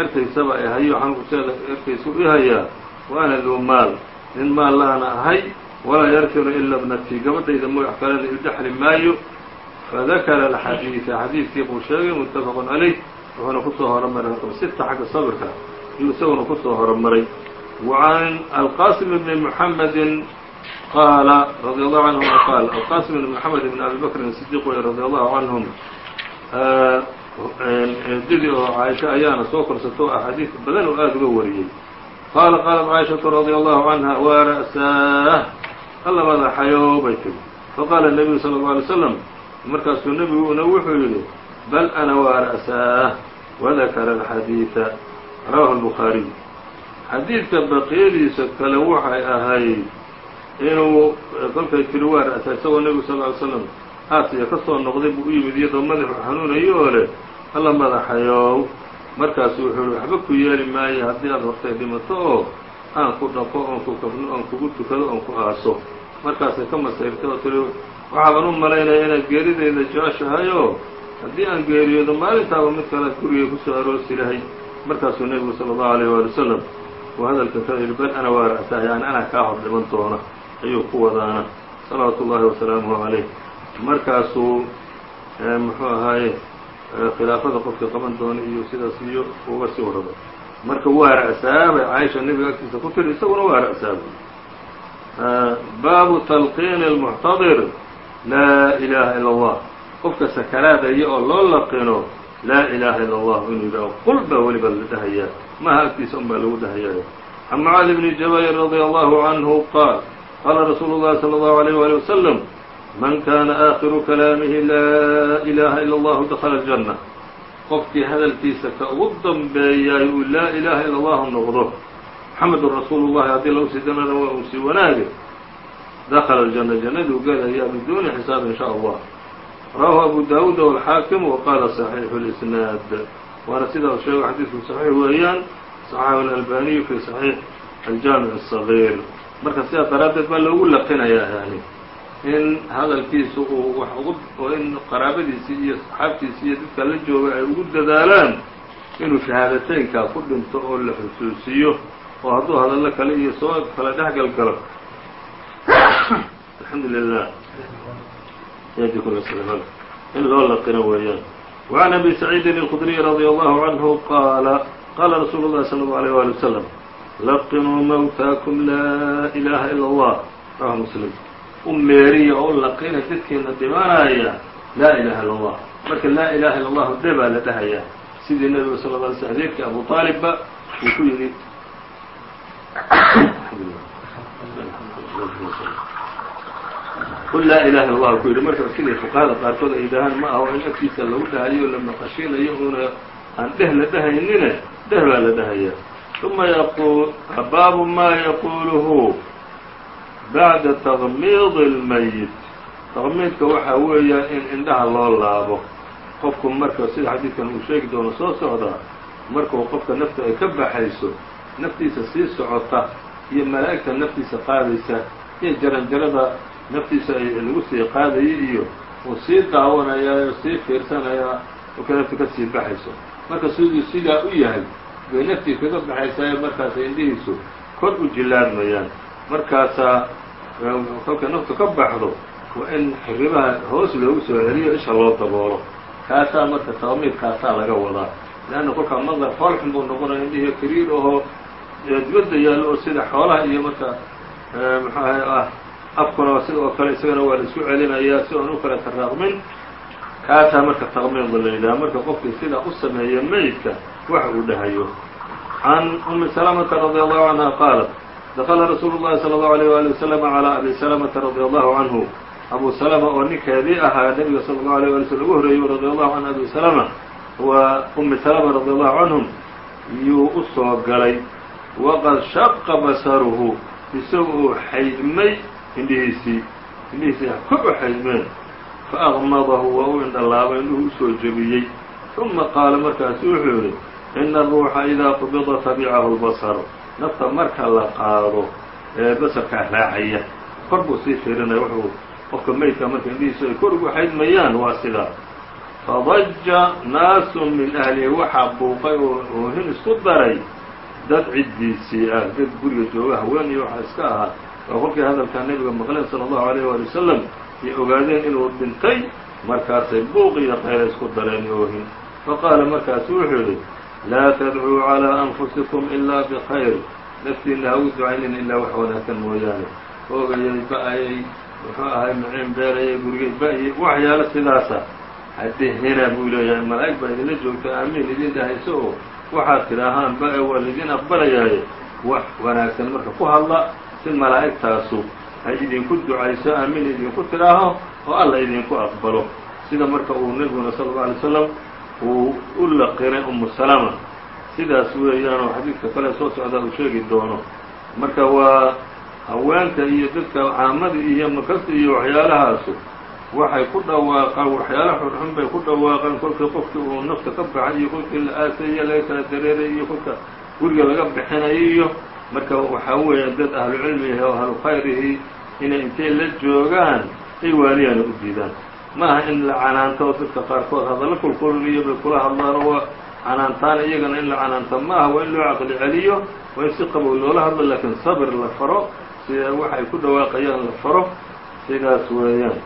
erkaysaba ay hayo xanuunkuseeda erkaysu i hayaa wa waana luu maal nin maal la-ana ahay walaa yarkiru ila bnatii gabadhayda magac kalena idhaxli maayo. Fadakara alxadiida xadiidkii buu sheegay muttafaqun calayh. Wuxuuna ku soo horomaray sita xagga sabirka yuu isaguna ku soo horomaray wacan alqasim bni muxamedin qaala radi allahu canhuma qaal alqasim bni moxamed bni abi bakrin sidiq wey radi allahu canhum eedidii oo caaisha ayaana soo korsato axaadiis badan oo aada uga wariyey qaala qaalat caaishaةu radي allahu canha waa ra'saah alla madaxayo bay tiri faqaala الnabiyu salى الlه alay slam markaasuu nebiguna wuxuu yidhi bal ana waa ra'saah wadakara alxadiida rawahu الbukhaariy xadiidka baqiyadiisa kale waxay ahayd inuu kolkay tiri waa ra'saa isagoo nebigu sal ly slam aasiya ka soo noqday buu u yimid iyadoo madaxu xanuunayo oo leh alla madaxayow markaasuu wuxuu uhi waxba ku yeeli maayo haddii aad hortay dhimato oo aan ku dhaqo oon ku kafno oon kugu tukado oon ku aaso. Markaasay ka masayrtay oo tiri waxaaban u malaynaya inaad geerideyda jeceshahay oo haddii aan geeriyoodo maalintaaba mid kalead guriga ku soo aroosi lahay. Markaasuu nebigu sala allahu alayh waali wasalam uu hadalka ka yidhi bal ana waa ra'saha yani anaa kaa hor dhiman doona. Ayuu ku wadaana. Salawaatu ullahi wasalaamuhu calayh. Markaasuu muxuu ahaaye khilaafada qofka qaban doona iyo sidaas iyo uga sii warraba marka waa ra'saabay caaisha nebiga agtiisa ku tiri isaguna waa ra'saabay baabu talqiini اlmuctadir laa ilaaha ila اllah qofka sakaraadaya oo loo laqino laa ilaaha ila اllah inuu yidhaho qul baa weliba la dhahayaa maha agtiisa un baa lagu dhahayaa can mucaadi bni jabalin radia allahu canhu qaal qaala rasuulu اllahi salى اllahu عalيyh wali waslm man kana aakhiru kalaamihi laa ilaaha ila allahu dakhala aljanna qofkii hadalkiisa ka ugu dambeeyaay uu laa ilaaha ila allahu noqdo moxamedun rasuulu llahi haddii lagu sii danana waa uu sii wanaage dakhala aljanna jannaduu gelayaa biduuni xisaab in sha allah rawahu abu daawuud walxaakim wa qaala saxiixu lisnaad waana sidaas sheego xadiidku saxiix weeyaan saxaxahu alalbaaniyu fi saxiix aljaamic asagiir marka sidaas daraaddeed baa loogu laqinayaa yani in hadalkiisu uu wax ugu oo in qaraabadiisii iyo asxaabtiisii iyo dadka la jooga ay ugu dadaalaan inuu shahaadateynkaa ku dhinto oo la xusuusiyo oo hadduu hadallo kale iyo soo kala dhex galgalo alxamdu lilah in loo laqino weeyaan وعn أbي سعيidi الخdري رضي الله عنه qاala qاla رsuuل الlahi صلى الله عليه وaلي وسلم laqinuu mوtاكم laa إلaha إlا الله rawaه mسلم u meeriya oo laqina dadkeena dhimanaya laa ilaha illa allah marka laa ilaha illa allahu dhe baa la dhahayaa. Sidii nebiga sal lla alay sl adeerkii abu aalibba uu ku yidhi qul laa ilaha illa allah ku yidhi. Marka siday fuqahada qaarkood ay yidhaahaan ma aho in agtiisa lagu dhahayo la maqashinayo una aan dheh la dhahaynine dheh baa la dhahayaa. Uma yaqul baabu ma yaquluhu bacda taqmiid اlmayit taqmiidka waxaa weeyaa in indhaha loo laabo. Qofku marka sida xadiidkan uu sheegi doono soo socdaa markuu qofka nafta ay ka baxayso naftiisa sii socota iyo malaa'igta naftiisa qaadaysa iyo jaranjarada naftiisa ay lagu sii qaadayay iyo uu sii daawanayaa oo sii fiirsanayaa ka nafti ka sii baxayso. Marka siduu sidaa u yahay bay naftii kaga baxaysaa markaasay indhihiisu kor u jilaabmayaan markaasaa kolka naftu ka baxdo waa in xiribaha hoos loogu soo celiyo isha loo daboolo. Kaasaa marka taqmiidkaasaa laga wadaa. Leanna kolkaa mandar foolxun buu noqonaya indhihii kariir ahoo dibadda yaallo oo sida xoolaha iyo marka muxuu ah afkuna sida oo kale isagana waa la isku celinayaa si oon u kala taraaqmin. Kaasaa marka taqmiid la yidhaha marka qofkii sidaa u sameeya meydka wax uu dhahayo. Can umi salamata radi allahu canha qaalat dakla rasuulu الlahi slى الlaه عalيه wali وsلم عlى abi سلمةa radي allahu canhu abu سلمة oo ninkeedii ahaa nebiga slى الlaه عalيه wali slm ugu horreeyey radي allahu can abi سلمة wa umi سلمة radي allahu canهum yuu u soo galay waqad shaqa basaruhu isaga uu xaydmay indhihiisii indhihiisii kor u xaydmeen faأغmadahu waa u indhalaaba indhuhu usoo jebiyey ثuma qaala markaasu wuxuu yihi ina الruuxa إida qubida tabicahu الbصr nafta marka la qaado ee basarkaa raacaya kor buu sii fiirinaya wuxuu qofka meydka marka indhihiisu ay kor ugu xaydmayaan waa sidaa fadaja naasu min ahlihi waxaa buuqay oo hin isku daray dad ciddiisii ah dad guriga jooga haween iyo waxaa iska ahaa oo kolkay hadalkaa nebiga maqleen sala allahu alayh waali wasalam iyo ogaadeen inuu dhintay markaasay buuq iyo qayla isku dareen oohin faqaala markaasu wuxuu yidhi laa tadcuu calىa anfusikum ilaa bkhayr naftiina ha u ducaynin ilaa wax wanaagsan mooyaane oogayay ba-ayay muxuu ahay maciin beerayay gurigay ba-yay waxyaalo sidaasa hadihina buu leeyahay malaa'ig baa idinla joogta aamiin idin dhahayso oo waxaad tidhaahaan ba-e waa laydin aqbalayaaye wax wanaagsan marka ku hadla si malaa'igtaasu ay idinku ducayso aamiin idinku tidhaaho oo alla idinku aqbalo sida marka uu nebiguna sala اlه alay slam uu u laqinay umu salama sidaas weeyaan oo xadiidka kale soo socdaa uu sheegi doono. Marka waa haweenka iyo dadka caamada iyo makasta iyo waxyaalahaasu waxay ku dhawaaqaan waxyaala xunxun bay ku dhawaaqaan kolkii qofkii uu nafta ka baxay iyo kolkii la aasaya laga kala dareeray iyo kolka guriga laga bixinayo iyo marka waxaa weeya dad ahlu cilmihi oo ahlu khayrihi inay intay la joogaan ay waaliyaana u diidaan ma aha in la canaanto dadka qaarkood hadallo kulkulliyo bay kula hadlaan oo canaantaana iyagana in la canaanto ma aha waa in loo caqli celiyo waa in si qabow loola hadlo laakiin sabr la faro sida waxay ku dhawaaqayaan la faro sidaas weeyaan.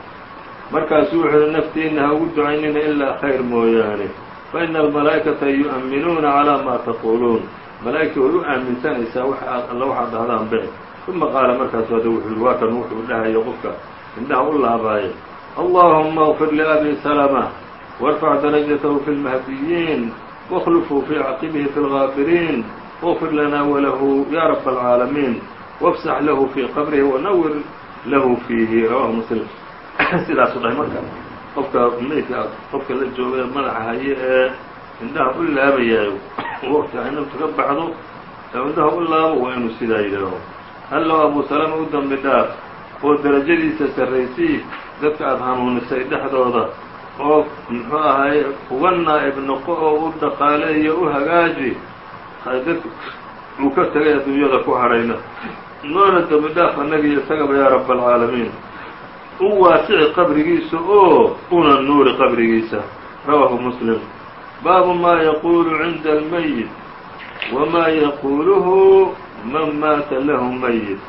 Markaasuu wuxuu yihi naftiina ha ugu ducaynina ilaa khayr mooyaane fa ina almalaa'ikata yu'minuuna calaa maa taquuluun malaa'igta way u aaminsanaysaa alla waxaad dhahdaan be uma qaala markaasu hadda wuxuu yihi waa kan wuxuu dhahayo qofka indhaha u laabaayo allahuma اغfir liabi salama وارفع درجته في المهديين واخلفه في عقبه في الغاaبرين واغfir لنا وله يا رب العاaلمين وافسح له في qبره ونwr lahu فيhi رwاه مسلم sidaasu dhahay marka qofka maydka qofka la jooga ee madaxa haye ee indhaha u laabayaayo waqti ay naftu ka baxdo ee indhaha u laabo waa inuu sidaa yidhaaho hallow abu salama u dambi dhaaf oo derajadiisa sarraysii dadka aada hanuunisay dhexdooda oo muxuu ahaye uga naa'ib noqo oo u dhaqaaleeyo u hagaaji dad uu ka tegay adduunyada ku hadhayna noona dambi dhaaf annagiiyo isagaba yaa raba alcaalamiin u waasici qabrigiisa oo una nuuri qabrigiisa. Rawaahu muslim. Baabu maa yaquulu cinda almayit wamaa yaquuluhu man maata lahu mayit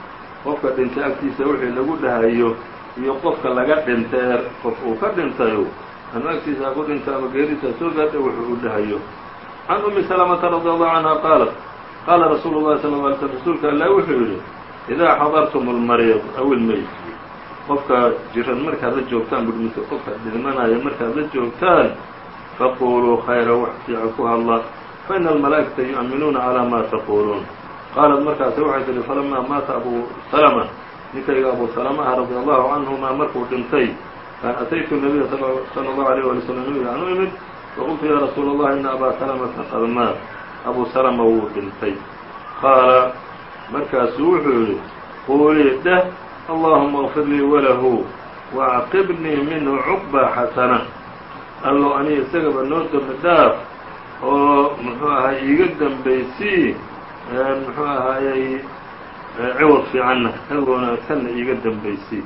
qofka dhintay agtiisa wixii lagu dhahayo iyo qofka laga dhintay qof uu ka dhintayo ama ha ku dhinta ama geeriisa soo gaadha wuxuu u dhahayo. Can umi salamata radi allahu canha qaalat qaala rasuulu llahi sala lla alay slm rasuulka allah wuxuu yidhi idaa xadartum almaryad aw ilmeyt qofka jiran markaad la joogtaan budhmisa qofka dhidmanaya markaad la joogtaan faquluu khayra wax fiican ku hadla faina almalaa'ikata yu'minuuna calaa maa taquuluun. Qaalat markaasi waxay tihi falamaa maata abu salama ninkayga abu salama ah radia allahu canhuma markuu dhintay ataytu nabiya sala allahu alayh wali slam nabiga aan u imid faqultu yaa rasuula allah ina abaa salamata qad maat. Abu salama wuu dhintay. Qaala markaasuu wuxuu yihi quulii dheh allahuma اغfir lii walahu waacqibnii minhu cuqba xasana. Allow aniga isagaba noo dembi dhaaf oo muxuu ahay iiga dembaysii muxuu ahaayey ciwad fiicanna ciwad wanaagsanna iiga dembaysii